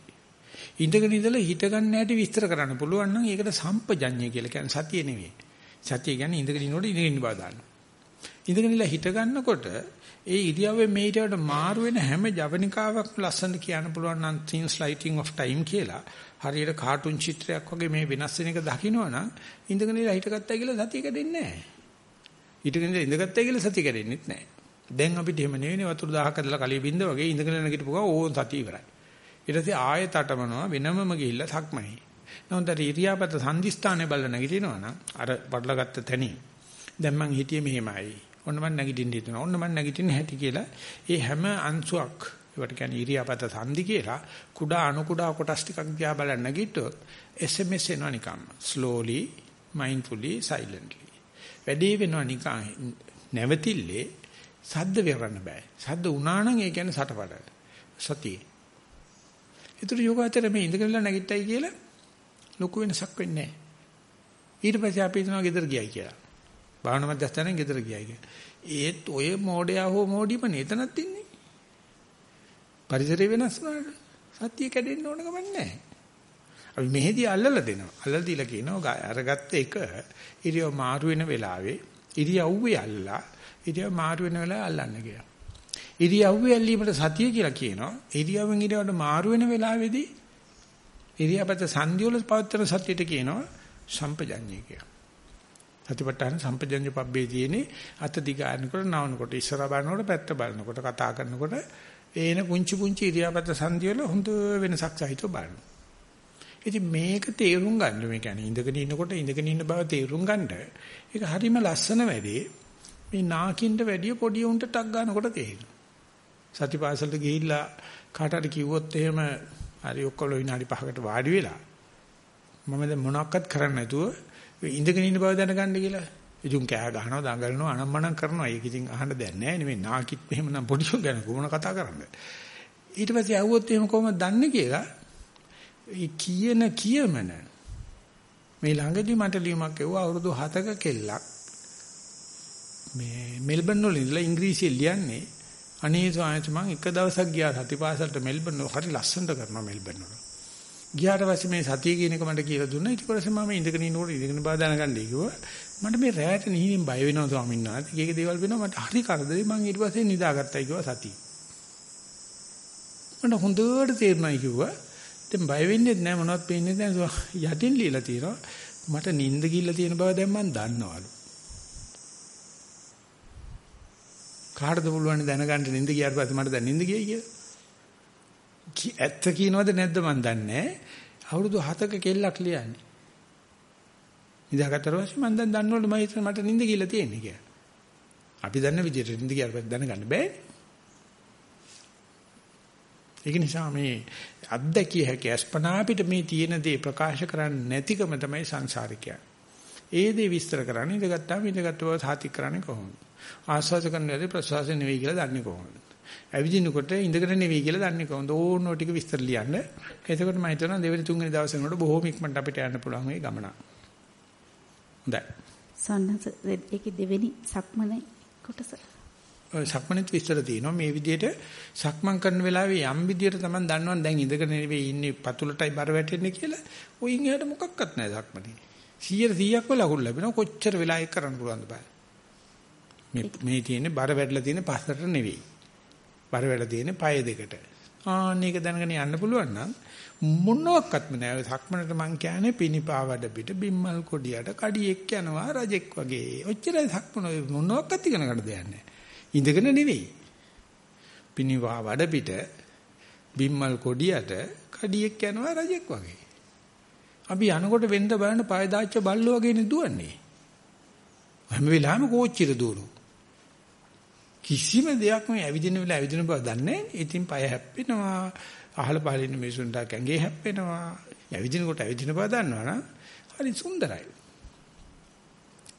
ඉඳගෙන ඉඳලා හිට ගන්න හැටි විස්තර කරන්න පුළුවන් නම් ඒකට සම්පජඤ්ඤය කියලා කියන්නේ සතිය නෙවෙයි. සතිය කියන්නේ ඉඳගෙන ඉන්නකොට ඉඳගෙන ඉන්න බව දාන්න. ඉඳගෙන ඉලා හිට ගන්නකොට ඒ ඉරියව්වේ මේ ඊටවට මාරු වෙන හැම ජවනිකාවක් ලස්සනට කියන්න පුළුවන් නම් thin slighting of time කියලා. හරියට කාටුන් චිත්‍රයක් වගේ මේ වෙනස් වෙන එක දකින්නවනම් ඉඳගෙන ඉලා හිටගත්තා කියලා සතිය කැඩෙන්නේ නැහැ. හිටගෙන ඉඳලා ඉඳගත්තා කියලා සතිය කැඩෙන්නෙත් නැහැ. දැන් අපිට එහෙම නෙවෙයි වතුර දහහක් ඇදලා කලිය බින්ද වගේ ඉඳගෙන නැගිටපු ගමන් ඕන් සතිය ඉවරයි. ඊට පස්සේ ආයෙත් අටමනවා වෙනමම ගිහිල්ලා සක්මයි. නමුත් අර ඉරියාපත සංදිස්ථානේ බල නැගිටිනවා නම් අර පටලගත්ත තැනි. දැන් මං හිතියේ මෙහෙමයි. ඔන්න මං නැගිටින්න හිතනවා. ඔන්න මං නැගිටින්න හැටි කියලා ඒ හැම අංශුවක් ඒවට කියන්නේ ඉරියාපත සංදි කියලා කුඩා අණු කුඩා කොටස් ටිකක් දිහා බලන්න නැගිට්ටොත් SMS එනවා නිකම්ම. slowly mindfully silently. වැඩි වෙනවා නිකන් නැවතිල්ලේ සද්ද වෙරන්න බෑ. සද්ද වුණා නම් ඒ කියන්නේ සටපඩ. සතිය. ඒතර යෝගාචර මේ ඉඳගෙන නැගිට්ටයි කියලා ලොකු වෙනසක් වෙන්නේ නැහැ. ඊට පස්සේ අපි හිතනවා ගෙදර ගියයි කියලා. භාවනා මධ්‍යස්ථානෙන් ගෙදර ගියයි කියලා. ඒත් ඔය මෝඩයා හෝ මෝඩිම නේතනත් ඉන්නේ. පරිසරය වෙනස් වුණාට සත්‍ය කැඩෙන්න ඕන ගමන් නැහැ. අපි මෙහෙදී අල්ලලා දෙනවා. අල්ලලා දීලා කියනවා අරගත්ත එක ඉරියව් මාරු වෙන වෙලාවේ ඉරියව්වේ අල්ලලා ඉරියව් මාරු වෙන වෙලාවේ අල්ලන්න කියලා. ඉරියව්ව ඇල්ලීමට සතිය කියලා කියනවා. ඉරියව්වෙන් ඉරියව්වට මාරු වෙන වෙලාවේදී ඉරියාපත සංධිවල පවත්තන සතියට කියනවා සම්පජඤ්ඤය කියලා. සතිපට්ඨාන සම්පජඤ්ඤ පබ්බේ තියෙන්නේ අත දිගානකොට නවනකොට ඉස්සර බලනකොට පැත්ත බලනකොට කතා කරනකොට ඒන පුංචි පුංචි ඉරියාපත සංධිවල හොඳ වෙනසක් සහිතව බලනවා. ඉතින් මේක තේරුම් ගන්න මේ කියන්නේ ඉඳගෙන ඉන්නකොට ඉඳගෙන ඉන්න බව තේරුම් ගන්න ඒක හරිම ලස්සන වැඩේ මේ නාකින්ට වැඩිය පොඩි උන්ට ටක් ගන්නකොට තේරෙනවා. සතිපාසලට ගිහිල්ලා කාට හරි කිව්වොත් එහෙම හරි ඔක්කොම විනාඩි 5කට වාඩි වෙලා මම දැන් මොනවත් කරන්නේ නැතුව ඉඳගෙන ඉන්න බව දැනගන්න කියලා. ඉතින් කෑ ගහනවා දඟලනවා අනම්මනම් කරනවා. ඒක ඉතින් අහන්න දෙයක් නැහැ නෙමෙයි. නාකිත් මෙහෙම නම් පොඩි ගැන කොහොමද කතා කරන්නේ. ඊට පස්සේ ඇහුවොත් එහෙම කොහොමද දන්නේ කියලා කියන කියමන මේ ළඟදී මට ලියුමක් එවුවා අවුරුදු 7ක කෙල්ලක් මේ මෙල්බන් වල ඉඳලා ඉංග්‍රීසියෙන් ලියන්නේ අනේ ස්වාමීන් මම එක දවසක් ගියා සතිපාසලට මෙල්බන් වල හරි ලස්සනට කරනවා මෙල්බන් වල. ගියාට පස්සේ මේ සතිය කියන එක මට කියලා දුන්නා. ඊට පස්සේ මම ඉඳගෙන ඉන්නකොට ඉඳගෙන බා දැනගන්නයි කිව්වා. මට මේ රැයට නිහින් බය වෙනවා ස්වාමීන් වහන්සේ. ඒකේ දේවල් වෙනවා මට හරි කරදරේ. මම ඊට පස්සේ නිදාගත්තයි කිව්වා සතිය. මට හොඳට තේරුණා කිව්වා. දැන් බය වෙන්නේ නැහැ මොනවත් පේන්නේ නැහැ. යටින් লীලා තියෙනවා. මට නිින්ද ගිල්ල තියෙන බව දැන් මම දන්නවලු. කාටද පුළුවන් දැනගන්න නින්ද ගියාට පස්සේ මට දැන් නින්ද ගියයි කියලා. ඇත්ත කියනවද නැද්ද මන් දන්නේ අවුරුදු 7ක කෙල්ලක් ලියන්නේ. ඉඳාගත්තර පස්සේ මම දැන් දන්නවලු මම හිතන මට නින්ද ගිහලා තියෙන්නේ කියලා. අපි දන්න විදිහට නින්ද ගියාට පස්සේ දැනගන්න බෑ. ඒක නිසා මේ අත්දැකිය හැකි අස්පනා අපිට මේ තියෙන දේ ප්‍රකාශ කරන්නේ නැතිකම තමයි සංසාරිකය. ඒ දේ විස්තර කරන්නේ ඉඳගත්තාම ඉඳගත්තු බව සාතික් කරන්නේ කොහොමද? ආස්වාද කරන වෙලාවේ ප්‍රසවාසය නෙවෙයි කියලා දන්නේ කොහොමද? ඇවිදිනකොට ඉඳගෙන නෙවෙයි කියලා දන්නේ කොහොමද? ඕනෝ ටික විස්තර ලියන්න. එතකොට මම හිතනවා දෙවෙනි තුන්වෙනි දවසේ නෝඩ බොහොම ඉක්මනට අපිට යන්න පුළුවන් මේ ගමන. හොඳයි. සන්නස ඒකේ දෙවෙනි සක්මනේ කොටස. සක්මනේත් විස්තර තියෙනවා මේ විදිහට සක්මන් කරන වෙලාවේ යම් විදිහට තමයි දන්නවනේ දැන් ඉඳගෙන නෙවෙයි ඉන්නේ පතුලටයි බර වැටෙන්නේ කියලා. ඔයින් එහාට මොකක්වත් නැහැ සක්මනේ. 100 100ක්ම ලකුණු ලැබෙනවා කොච්චර වෙලා ඒක කරන්න පුළුවන්ද බලන්න. මේ මේ තියෙන්නේ බර වැඩලා තියෙන පස්සට නෙවෙයි. බර වැඩලා තියෙන්නේ පය දෙකට. ආන්න ඒක දැනගෙන යන්න පුළුවන් නම් මොනක්වත්ම නෑ. සක්මනට මං කියන්නේ පිනිපාවඩ පිට බිම්මල් කොඩියට කඩියෙක් යනවා රජෙක් වගේ. ඔච්චරයි සක්මන මොනක්වත් ඉගෙන ගන්න දෙයක් නෑ. ඉඳගෙන නෙවෙයි. පිනිපාවඩ පිට බිම්මල් කොඩියට කඩියෙක් යනවා රජෙක් වගේ. අපි යනකොට වෙන්න බලන්න පය දාච්ච බල්ලෝ වගේනේ දුවන්නේ. හැම වෙලාවෙම කෝච්චියට දුවනවා. කිසිම දෙයක් මේ ඇවිදින වෙලාව ඇවිදින බව දන්නේ නැහැ. ඉතින් පය හැප්පෙනවා. අහල පහල ඉන්න මිනිසුන්ට කැංගේ හැප්පෙනවා. ඇවිදිනකොට ඇවිදින බව දන්නවනම් හරි සුන්දරයි.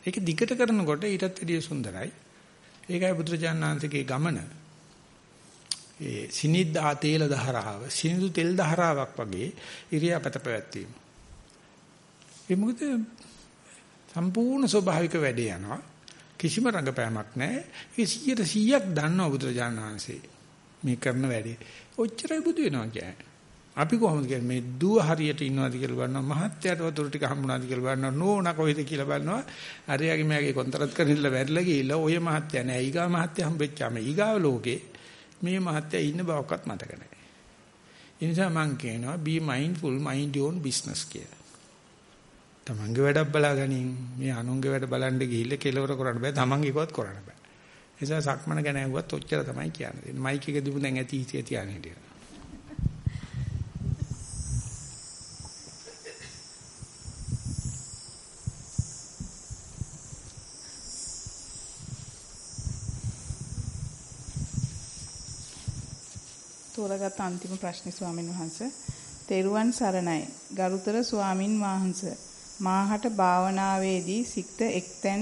ඒක දිගට කරනකොට ඊටත් වැඩිය සුන්දරයි. ඒකයි බුදුරජාණන් වහන්සේගේ ගමන. ඒ සිනිද්දා තේල ධාරාව, සිනිඳු තෙල් ධාරාවක් වගේ ඉරියාපත පැවැත්වීම. ඒ මොකද සම්පූර්ණ ස්වභාවික වැඩේ යනවා. කිසිම රඟපෑමක් නැහැ. ඒ 100%ක් දන්නවා බුදුරජාණන් වහන්සේ. මේ කරන වැඩේ. ඔච්චරයි බුදු වෙනවා කියන්නේ. අපි කොහොමද කියන්නේ මේ දුව හරියට ඉන්නවද කියලා බලනවා මහත්යට වතුර ටික හම්බුණාද කියලා බලනවා නෝනා කොහෙද කියලා බලනවා අරයාගේ මෑගේ කොන්තරත් කරලා වැරලා ගිහිල්ලා ඔය මහත්ය නෑ ඊගා මහත්ය හම්බෙච්චාම ඊගාව ලෝකේ මේ මහත්ය ඉන්න බවක්වත් මතක නැහැ. ඒ නිසා මම කියනවා be mindful mind your own business කියලා. තමන්ගේ වැඩක් බලාගනින් මේ අනුන්ගේ වැඩ බලන්න ගිහිල්ලා කෙලවර කරන්න බෑ තමන්ගේ එකවත් කරන්න බෑ. ඒ නිසා සක්මන ගැන ඇහුවත් ඔච්චර තමයි කියන්නේ. මයික් එක දීපු දැන් ඇති හිතේ තියාගෙන හිටියා. තෝරගත් අන්තිම ප්‍රශ්නේ ස්වාමින් වහන්සේ. තෙරුවන් සරණයි. ගරුතර ස්වාමින් වහන්සේ. මාහට භාවනාවේදී සික්ත එක්තෙන්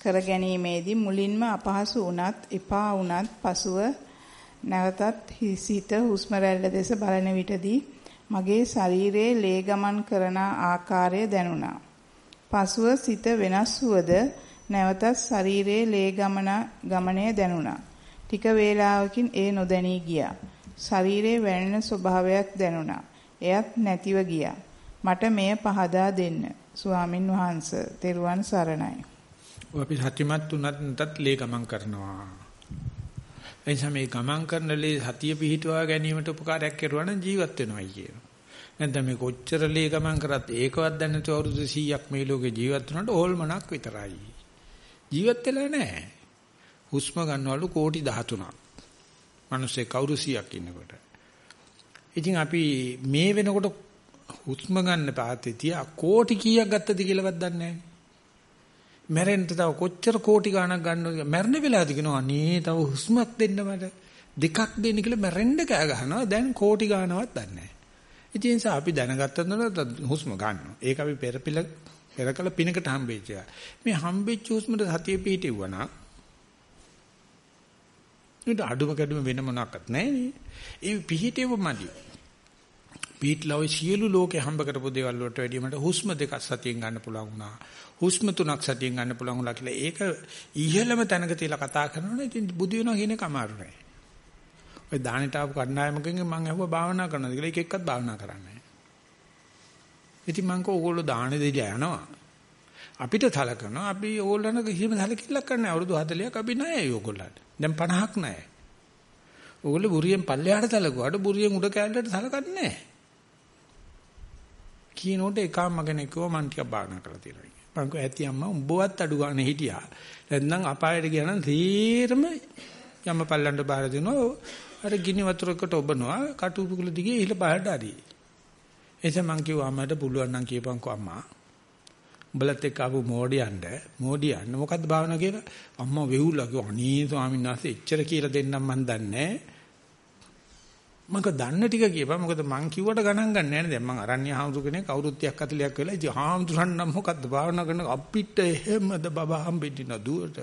කර ගැනීමේදී මුලින්ම අපහසු වුණත් එපා වුණත් පසුව නැවතත් හිසිත හුස්ම රැල්ල දෙස බලන විටදී මගේ ශරීරයේ ලේ ගමන් කරන ආකාරය දැනුණා. පසුව සිත වෙනස් වුවද නැවතත් ශරීරයේ ලේ ගමන ගමනය දැනුණා. ටික වේලාවකින් ඒ නොදැනී ගියා. ශරීරයේ වැනෙන ස්වභාවයක් දැනුණා. එයත් නැතිව ගියා. මට මෙය පහදා දෙන්න. ස්වාමින් වහන්සේ තෙරුවන් සරණයි. අපි සත්‍යමත් උනත් නැතත් ලේ ගමන් කරනවා. එනිසා මේ ගමන් කරන ලේ සතිය පිහිටුවා ගැනීමට උපකාරයක් කෙරුවා නම් ජීවත් වෙනවයි කියනවා. නැත්නම් මේ කොච්චර ලේ ගමන් කරත් ඒකවත් දැන නැතුව අවුරුදු 100ක් මේ ලෝකේ ජීවත් වුණාට ඕල්මනක් විතරයි. ජීවත් වෙලා නැහැ. හුස්ම ගන්නවලු කෝටි 13ක්. මිනිස්සේ කවුරු 100ක් ඉන්නකොට. ඉතින් අපි මේ වෙනකොට හුස්ම ගන්න පාතේ තියා කෝටි කීයක් ගත්තද කියලාවත් දන්නේ නැහැ. මැරෙන්න තව කොච්චර කෝටි ගණක් ගන්නවද මැරෙන වෙලාවදී කියනවා අනේ තව හුස්මක් දෙන්න මට දෙකක් දෙන්න කියලා මැරෙන්න කෑ ගහනවා දැන් කෝටි ගණනවත් දන්නේ නැහැ. ඒ නිසා අපි දැනගත්තොත් හුස්ම ගන්නවා. ඒක අපි පෙරපිල පෙරකල පිනකට හම්බෙච්ච එක. මේ හම්බෙච්ච හුස්මට සතිය පිහිටෙවුවා නම් ඊට අඩුම කැඩුම වෙන මොනක්වත් නැහැ නේ. ඒ පිහිටෙව මදි. පිහිටලා ඔය සියලු ලෝකේ හම්බ කරපු දේවල් වලට වැඩිය මට හුස්ම දෙකක් සතියෙන් ගන්න පුළුවන් වුණා. හුස්ම තුනක් සතියෙන් ගන්න පුළුවන් වුණා කියලා ඒක ඉහළම තැනක තියලා කතා කරනවනේ ඉතින් බුදු වෙනවා කියන එක අමාරු නෑ. ඔය දානෙට ආපු කණ්ඩායමකින් මම අහුවා භාවනා කරනවාද කියලා එක එක්කත් භාවනා කරන්නේ නෑ. ඉතින් මං කෝ ඕගොල්ලෝ දානෙ දෙලා යනවා. අපිට සලකනවා අපි ඕගොල්ලන්ට කිසිම සැලකිල්ලක් කරන්නේ අවුරුදු 40ක් අපි නැහැ ඕගොල්ලන්ට. දැන් 50ක් නැහැ. ඕගොල්ලෝ බුරියෙන් පල්ලෙහාට සැලකුවාට බුරියෙන් උඩ කැලලට සැලකන්නේ නැහැ. කියනකොට එකම මගනේ කිව්වා මං ටිකක් භාවනා කරලා තියෙනවා. මං කිව්වා ඇති අම්මා උඹවත් අඩු ගන්න හිටියා. නැත්නම් අපායට ගියා නම් තීරම යම පල්ලන්ට බාර දෙනවා. අර ගිනි වතුරකට ඔබනවා කටුකුල දිගේ ඉහළ පහළට හරි. එතෙන් මං කිව්වා අම්මට පුළුවන් නම් කියපන්කෝ අම්මා. උඹලත් එක්ක ආපු මෝඩියන්ට මෝඩියන් මොකද්ද භාවනා කියලා අම්මා වෙවුලා කිව්වා අනේ ස්වාමීන් වහන්සේ එච්චර කියලා දෙන්නම් මන් දන්නේ මම දන්න ටික කියපන්. මොකද මං කිව්වට ගණන් ගන්න නැහැ දැන් මං අරණ්‍ය හාමුදුර කෙනෙක් අවුරුදු 30ක් 40ක් වෙලා ඉතින් හාමුදුරන් නම් මොකද්ද භාවනා කරන අපිට එහෙමද බබා හම්බෙන්න දුවට?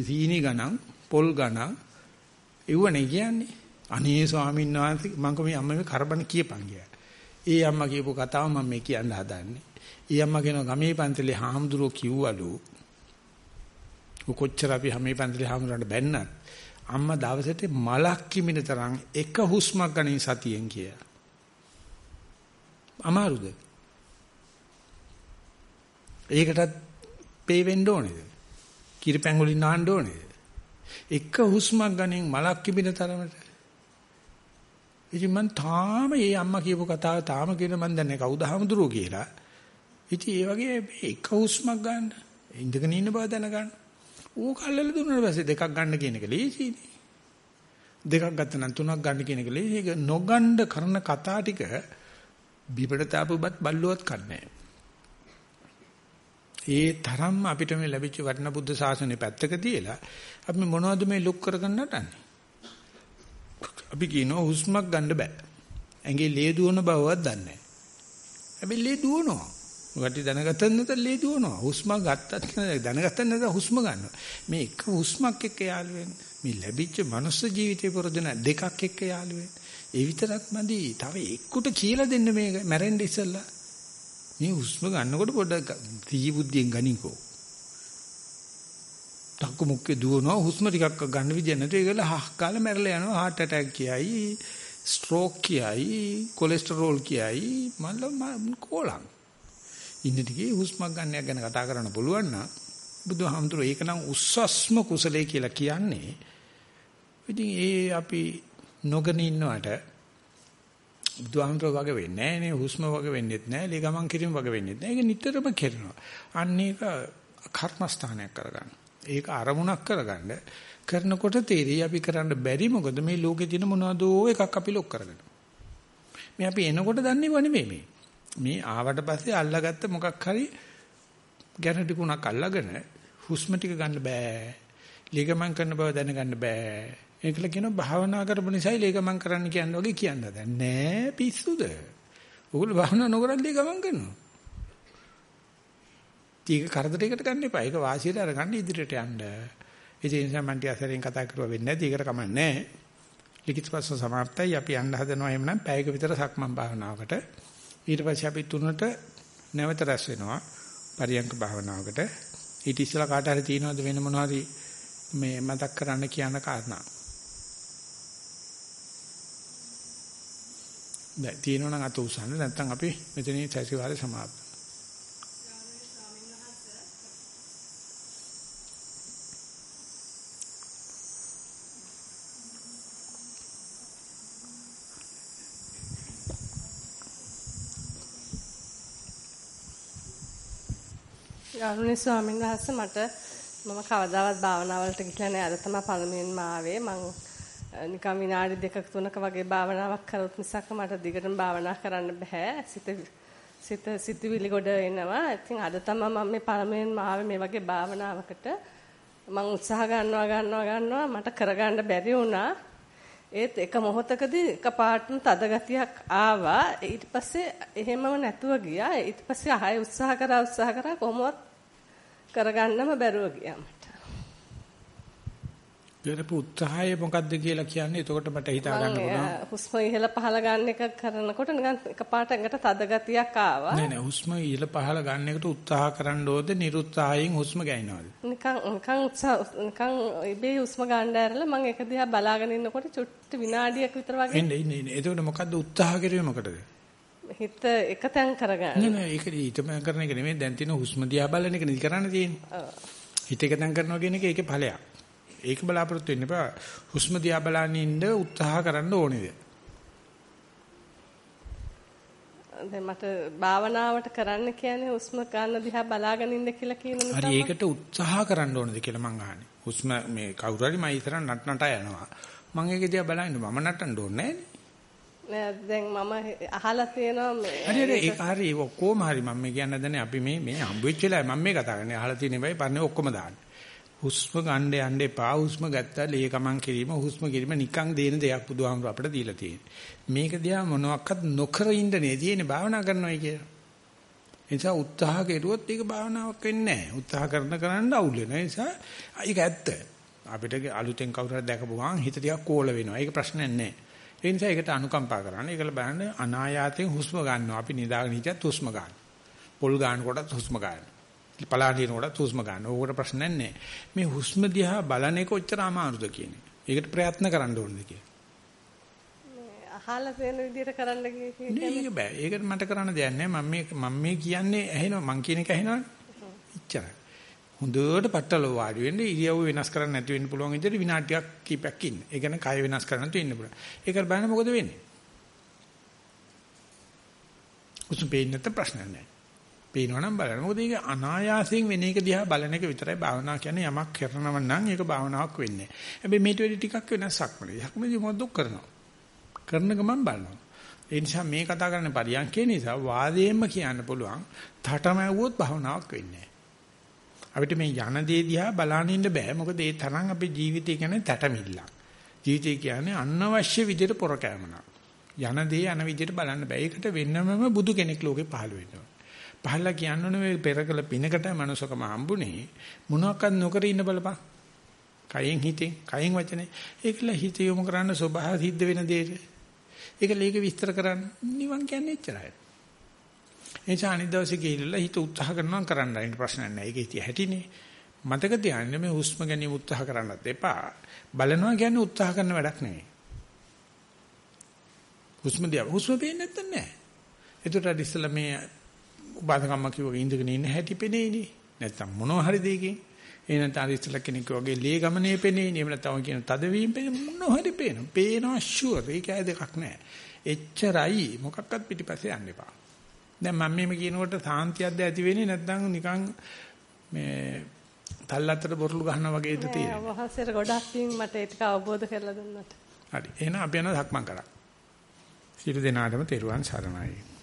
සීනි ගණන් පොල් ගණන් එව්වනේ කියන්නේ. අනේ ස්වාමීන් වහන්සේ මං කොහේ අම්මා මේ කරබන කියපන් ගියා ඒ අම්මා කියපු කතාව මම මේ කියන්න හදන්නේ. ඊ අම්මා කියනවා ගමේ පන්සලේ හාමුදුරුවෝ කිව්වලු කොච්චර අපි හැමේ පන්සලේ හාමුදුරන්ට බැන්නත් අම්මා දවසට මලක් කිමින තරම් එක හුස්මක් ගනින් සතියෙන් කිය. අමාරුද? ඒකටත් පේ වෙන්න ඕනේද? කිරිපැන් වලින් නාන්න ඕනේද? එක හුස්මක් ගනින් මලක් කිමින තරමට. ඉතින් මං තාම මේ අම්මා කියපු කතාව තාම කියන මං දන්නේ කවුද හාමුදුරුවෝ කියලා. ඉතින් ඒ වගේ එක හුස්මක් ගන්න ඉඳගෙන ඉන්න බව දැනගන්න. ඕක අල්ලලා දුන්නාට පස්සේ දෙකක් ගන්න කියන එක ලේසියිනේ. දෙකක් ගත්ත නම් තුනක් ගන්න කියන එක ලේසි. ඒක නොගන්න කරන කතා ටික බිබට තාපුවත් බල්ලුවත් කන්නේ ඒ තරම්ම අපිට මේ ලැබිච්ච වටිනා බුද්ධ ශාසනය පැත්තක තියලා අපි මොනවද මේ ලුක් කරගෙන නටන්නේ? අපි කියනවා හුස්මක් ගන්න බෑ. ඇඟේ ලේ දුවන බවවත් දන්නේ නැහැ. හැබැයි ලේ දුවනවා. මොකටද දැනගත්තත් නැත්නම් ලේ දුවනවා. හුස්ම ගත්තත් දැනගත්තත් නැත්නම් හුස්ම ගන්නවා. මේ එක හුස්මක් එක්ක යාළු වෙන්නේ. මේ ලැබිච්ච මනුස්ස ජීවිතේ පුරදෙන දෙකක් එක්ක යාළු වෙන්නේ. ඒ විතරක් මදි. තව එක්කුට කියලා දෙන්න මේ මැරෙන්න ඉස්සෙල්ලා. මේ හුස්ම ගන්නකොට පොඩ්ඩක් තී බුද්ධියෙන් ගනිකෝ. ඩක්කු මුක්කේ දුවනවා හුස්ම ටිකක් ගන්න විදිය නැතු ඒකල හහ කාලා මැරලා යනවා heart attack කියයි stroke කියයි cholesterol කියයි මල්ල කෝලම් ඉන්න ටිකේ හුස්මක් ගන්න ගැන කතා කරන්න පුළුවන් නම් බුදුහාමුදුරුවෝ ඒක නම් උස්සස්ම කුසලයේ කියලා කියන්නේ. ඉතින් ඒ අපි නොගෙන ඉන්නවට බුදුහාමුදුරුවෝ වගේ වෙන්නේ නැහැ නේ හුස්ම වගේ වෙන්නේත් නැහැ ලේ ගමන් කිරීම වගේ වෙන්නේත් නැහැ. ඒක නිතරම කරනවා. අන්න ඒක කර්මස්ථානයක් කරගන්න. ඒක අරමුණක් කරගන්න. කරනකොට තේරෙයි අපි කරන්න බැරි මොකද මේ ලෝකේ තියෙන මොනවදෝ එකක් අපි ලොක් කරගෙන මේ අපි එනකොට දන්නේ ව නෙමෙයි මේ. මේ ආවට පස්සේ අල්ලගත්ත මොකක් හරි ගැන ටිකුණක් අල්ලගෙන හුස්ම ටික ගන්න බෑ. ලීගමන් කරන බව දැනගන්න බෑ. ඒකල කියන භාවනා කරපු නිසායි ලීගමන් කරන්න කියන්නේ වගේ කියන්න දැන් නෑ පිස්සුද? ඔගොල්ලෝ භාවනා නොකරත් ලීගමන් කරනවා. ටික කරදරයකට ගන්න එපා. ඒක වාසියට අරගන්න ඉදිරියට යන්න. ඒ නිසා මන්ට අසරෙන් කතා කරුවා වෙන්නේ නැති. ඒකට කමක් නැහැ. ලිඛිත ප්‍රශ්න સમાප්තයි. අපි යන්න හදනවා එහෙමනම් පැයක විතර සක්මන් භාවනාවකට. ඊට පස්සේ අපි තුනට නැවත රැස් වෙනවා. පරියංක භාවනාවකට. ඊට ඉස්සෙල්ලා කාට හරි තියෙනවද වෙන මොනවද මේ මතක් කරන්න කියන කාරණා? දැන් තියෙනවනම් අත උසන්න නැත්නම් අපි මෙතනින් සැසිවාරේ සමාප්ත. ගෞරවනීය ස්වාමීන් වහන්සේ මට මම කවදාවත් භාවනා වලට ගිහිල්ලා නැහැ. අද තමයි පළමුවෙන්ම ආවේ. මං නිකන් විනාඩි දෙකක තුනක වගේ භාවනාවක් කරොත් මිසක් මට දිගටම භාවනා කරන්න බෑ. සිත සිත සිතවිලි ගොඩ එනවා. ඉතින් අද තමයි මම මේ පළමුවෙන්ම ආවේ මේ වගේ භාවනාවකට. මං උත්සාහ ගන්නවා ගන්නවා ගන්නවා මට කරගන්න බැරි වුණා. ඒත් එක මොහොතකදී එකපාරටම තද ගතියක් ආවා. ඊට පස්සේ එහෙමම නැතුව ගියා. ඊට පස්සේ ආයෙ උත්සාහ කරා උත්සාහ කරා කොහොමවත් කරගන්නම බැරුව ගියා මට. කරපු උත්සාහය මොකද්ද කියලා කියන්නේ එතකොට මට හිතා ගන්න පුළුවන්. හුස්ම ඉහළ පහළ ගන්න එක කරනකොට නිකන් එකපාරට ඇඟට තද ගතියක් ආවා. නෑ නෑ හුස්ම ඉහළ පහළ ගන්න එකට උත්සාහ කරන්න ඕද නිරුත්සාහයෙන් හුස්ම ගන්නවද? නිකන් නිකන් උත්සාහ නිකන් ඉබේ හුස්ම ගන්න ඇරලා මම එක දිහා බලාගෙන ඉන්නකොට චුට්ට විනාඩියක් විතර වගේ. එන්නේ ඉන්නේ. එතකොට මොකද්ද උත්සාහ කරුවේ මොකටද? හිත එකතෙන් කරගන්න. නෑ නෑ ඒක ඊටම කරන එක නෙමෙයි දැන් තියෙන හුස්ම දිහා බලන එක නෙදි කරන්න තියෙන්නේ. හිත එකතෙන් කරනවා කියන එක ඒකේ ඵලයක්. ඒක බලාපොරොත්තු වෙන්න එපා. හුස්ම දිහා බලන්න ඉන්න උත්සාහ කරන්න ඕනේද? දැන් මට භාවනාවට කරන්න කියන්නේ හුස්ම ගන්න දිහා බලාගෙන ඉන්න කියලා කියන නිසා. හරි ඒකට උත්සාහ කරන්න ඕනේද කියලා මං අහන්නේ. හුස්ම මේ කවුරු හරි මම ඉතර නට නට යනවා. මං ඒක දිහා බලන්න මම නටන්න ඕනේ නෑ දැන් මම අහලා තියෙනවා හරි හරි ඒක හරි ඔක්කොම හරි මම කියන්න දන්නේ අපි මේ මේ හම්බ වෙච්ච වෙලාවේ මම මේ කතා කරන්නේ අහලා තියෙන බයි පන්නේ ඔක්කොම දාන්න. හුස්ම ගන්න යන්න එපා. හුස්ම ගත්තා ලේ ගමන් කිරීම හුස්ම කිරීම නිකන් දෙන දෙයක් බුදුහාමුදුර අපිට දීලා තියෙන්නේ. මේක දිහා මොනවත් නොකර ඉන්න නේ තියෙන්නේ භාවනා කරනවායි කියලා. නිසා උත්සාහ කෙරුවොත් ඒක භාවනාවක් වෙන්නේ නැහැ. උත්සාහ කරන කරන්න අවුල් වෙනවා. ඒ නිසා ඒක ඇත්ත. අපිට අලුතෙන් කවුරු හරි දැකපුවාම හිත ටිකක් කෝල වෙනවා. ඒක ප්‍රශ්නයක් නැහැ. ඒ නිසා ඒකට අනුකම්පා කරන්න. ඒකල බලන්න අනායාතයෙන් හුස්ම ගන්නවා. අපි නිදාගෙන හිටියත් හුස්ම ගන්න. පොල් ගන්න කොටත් හුස්ම ගන්න. පලාදින කොටත් හුස්ම ගන්න. ඕකට ප්‍රශ්නයක් නැහැ. මේ හුස්ම දිහා බලන එක ඔච්චර අමාරුද කියන්නේ. ඒකට ප්‍රයත්න කරන්න ඕනද කියන්නේ. අහලා තියෙන විදිහට කරන්න කියන්නේ. ඒක බෑ. ඒකට මට කරන්න දෙයක් නැහැ. මම මේ මම මේ කියන්නේ ඇහෙනවා. මං කියන එක ඇහෙනවනේ. ඉච්චරයි. හොඳට පట్టල වාඩි වෙන්න ඉරියව්ව වෙනස් කරන්න නැති වෙන්න පුළුවන් විදිහට විනාඩියක් කීපයක් ඉන්න. ඒ කියන්නේ කය වෙනස් කරන්න නැතුව ඉන්න පුළුවන්. ඒකට බලන්න මොකද වෙන්නේ? උසුම් පේන්නේ නැත්නම් ප්‍රශ්නයක් නැහැ. පේනවනම් බලන්න. මොකද ඒක අනායාසයෙන් වෙන එක දිහා බලන එක විතරයි භාවනාව කියන්නේ යමක් කරනව නම් ඒක භාවනාවක් වෙන්නේ. හැබැයි මේට වෙඩි ටිකක් වෙනසක් වෙනවා. යක්මදී මොකද කරනවා. කරන ගමන් බලනවා. ඒ නිසා මේ කතා කරන්නේ පරියන්කේ නිසා වාදයෙන්ම කියන්න පුළුවන්. තටමැව්වොත් භාවනාවක් වෙන්නේ අපිට මේ යන දේ දිහා බලන්න ඉන්න බෑ. මොකද ඒ තරම් අපේ ජීවිතය කියන්නේ තැටමිල්ලක්. ජීවිතය කියන්නේ අනවශ්‍ය විදිහට පොර කෑමනා. යන දේ යන විදිහට බලන්න බෑ. ඒකට වෙන්නමම බුදු කෙනෙක් ලෝකේ පහළ වෙනවා. පහළලා කියන්නේ මේ පෙරකල පිනකට මනුසකම හම්බුනේ මොනවාක්වත් නොකර ඉන්න බලපන්. කයෙන් හිතෙන්, කයෙන් වචනේ. ඒකල හිත යොමු කරන්න ස්වභාව සිද්ධ වෙන දෙයට. ඒකල ඒක විස්තර කරන්න නිවන් කියන්නේ එච්චරයි. එනිසා අනිත් දවසේ ගිහිල්ලා හිත උත්සාහ කරනවා කරන්න අයින් ප්‍රශ්නයක් නැහැ. ඒක ඉතින් හැටිනේ. මතක තියාගන්න මේ හුස්ම ගැනීම උත්සාහ කරන්නත් එපා. බලනවා කියන්නේ උත්සාහ කරන වැඩක් නෙවෙයි. හුස්ම දිහා හුස්ම පේන්නේ නැත්නම් නෑ. ඒකට අර ඉස්සලා මේ උපාසකම්ම කිව්වා ඉඳගෙන ඉන්න හැටි පෙනේනේ. නැත්තම් මොනවා හරි දෙයකින්. ඒ නැත්නම් අර ඉස්සලා කෙනෙක් වගේ ලේ ගමනේ පෙනේනේ. එහෙම නැත්නම් කියන තදවීම පෙනේ මොනවා හරි පේනවා. පේනවා ෂුවර්. ඒක ඇයි දෙකක් නෑ. එච්චරයි මොකක්වත් පිටිපස්සේ යන්න එපා. දැන් මම මේක කියනකොට සාන්තියක්ද ඇති වෙන්නේ නැත්නම් නිකන් මේ තල්ලත්තට බොරළු ගන්නවා වගේද තියෙන්නේ. නෑ වහන්සේට ගොඩක් පිං මට ඒක අවබෝධ කරලා දුන්නට. හරි. එහෙනම් අපි යනවා ධක්මං කරා. සියලු දෙනාටම තෙරුවන් සරණයි.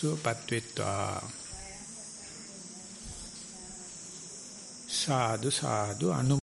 සුවපත් වෙත්වා සාදු සාදු අනු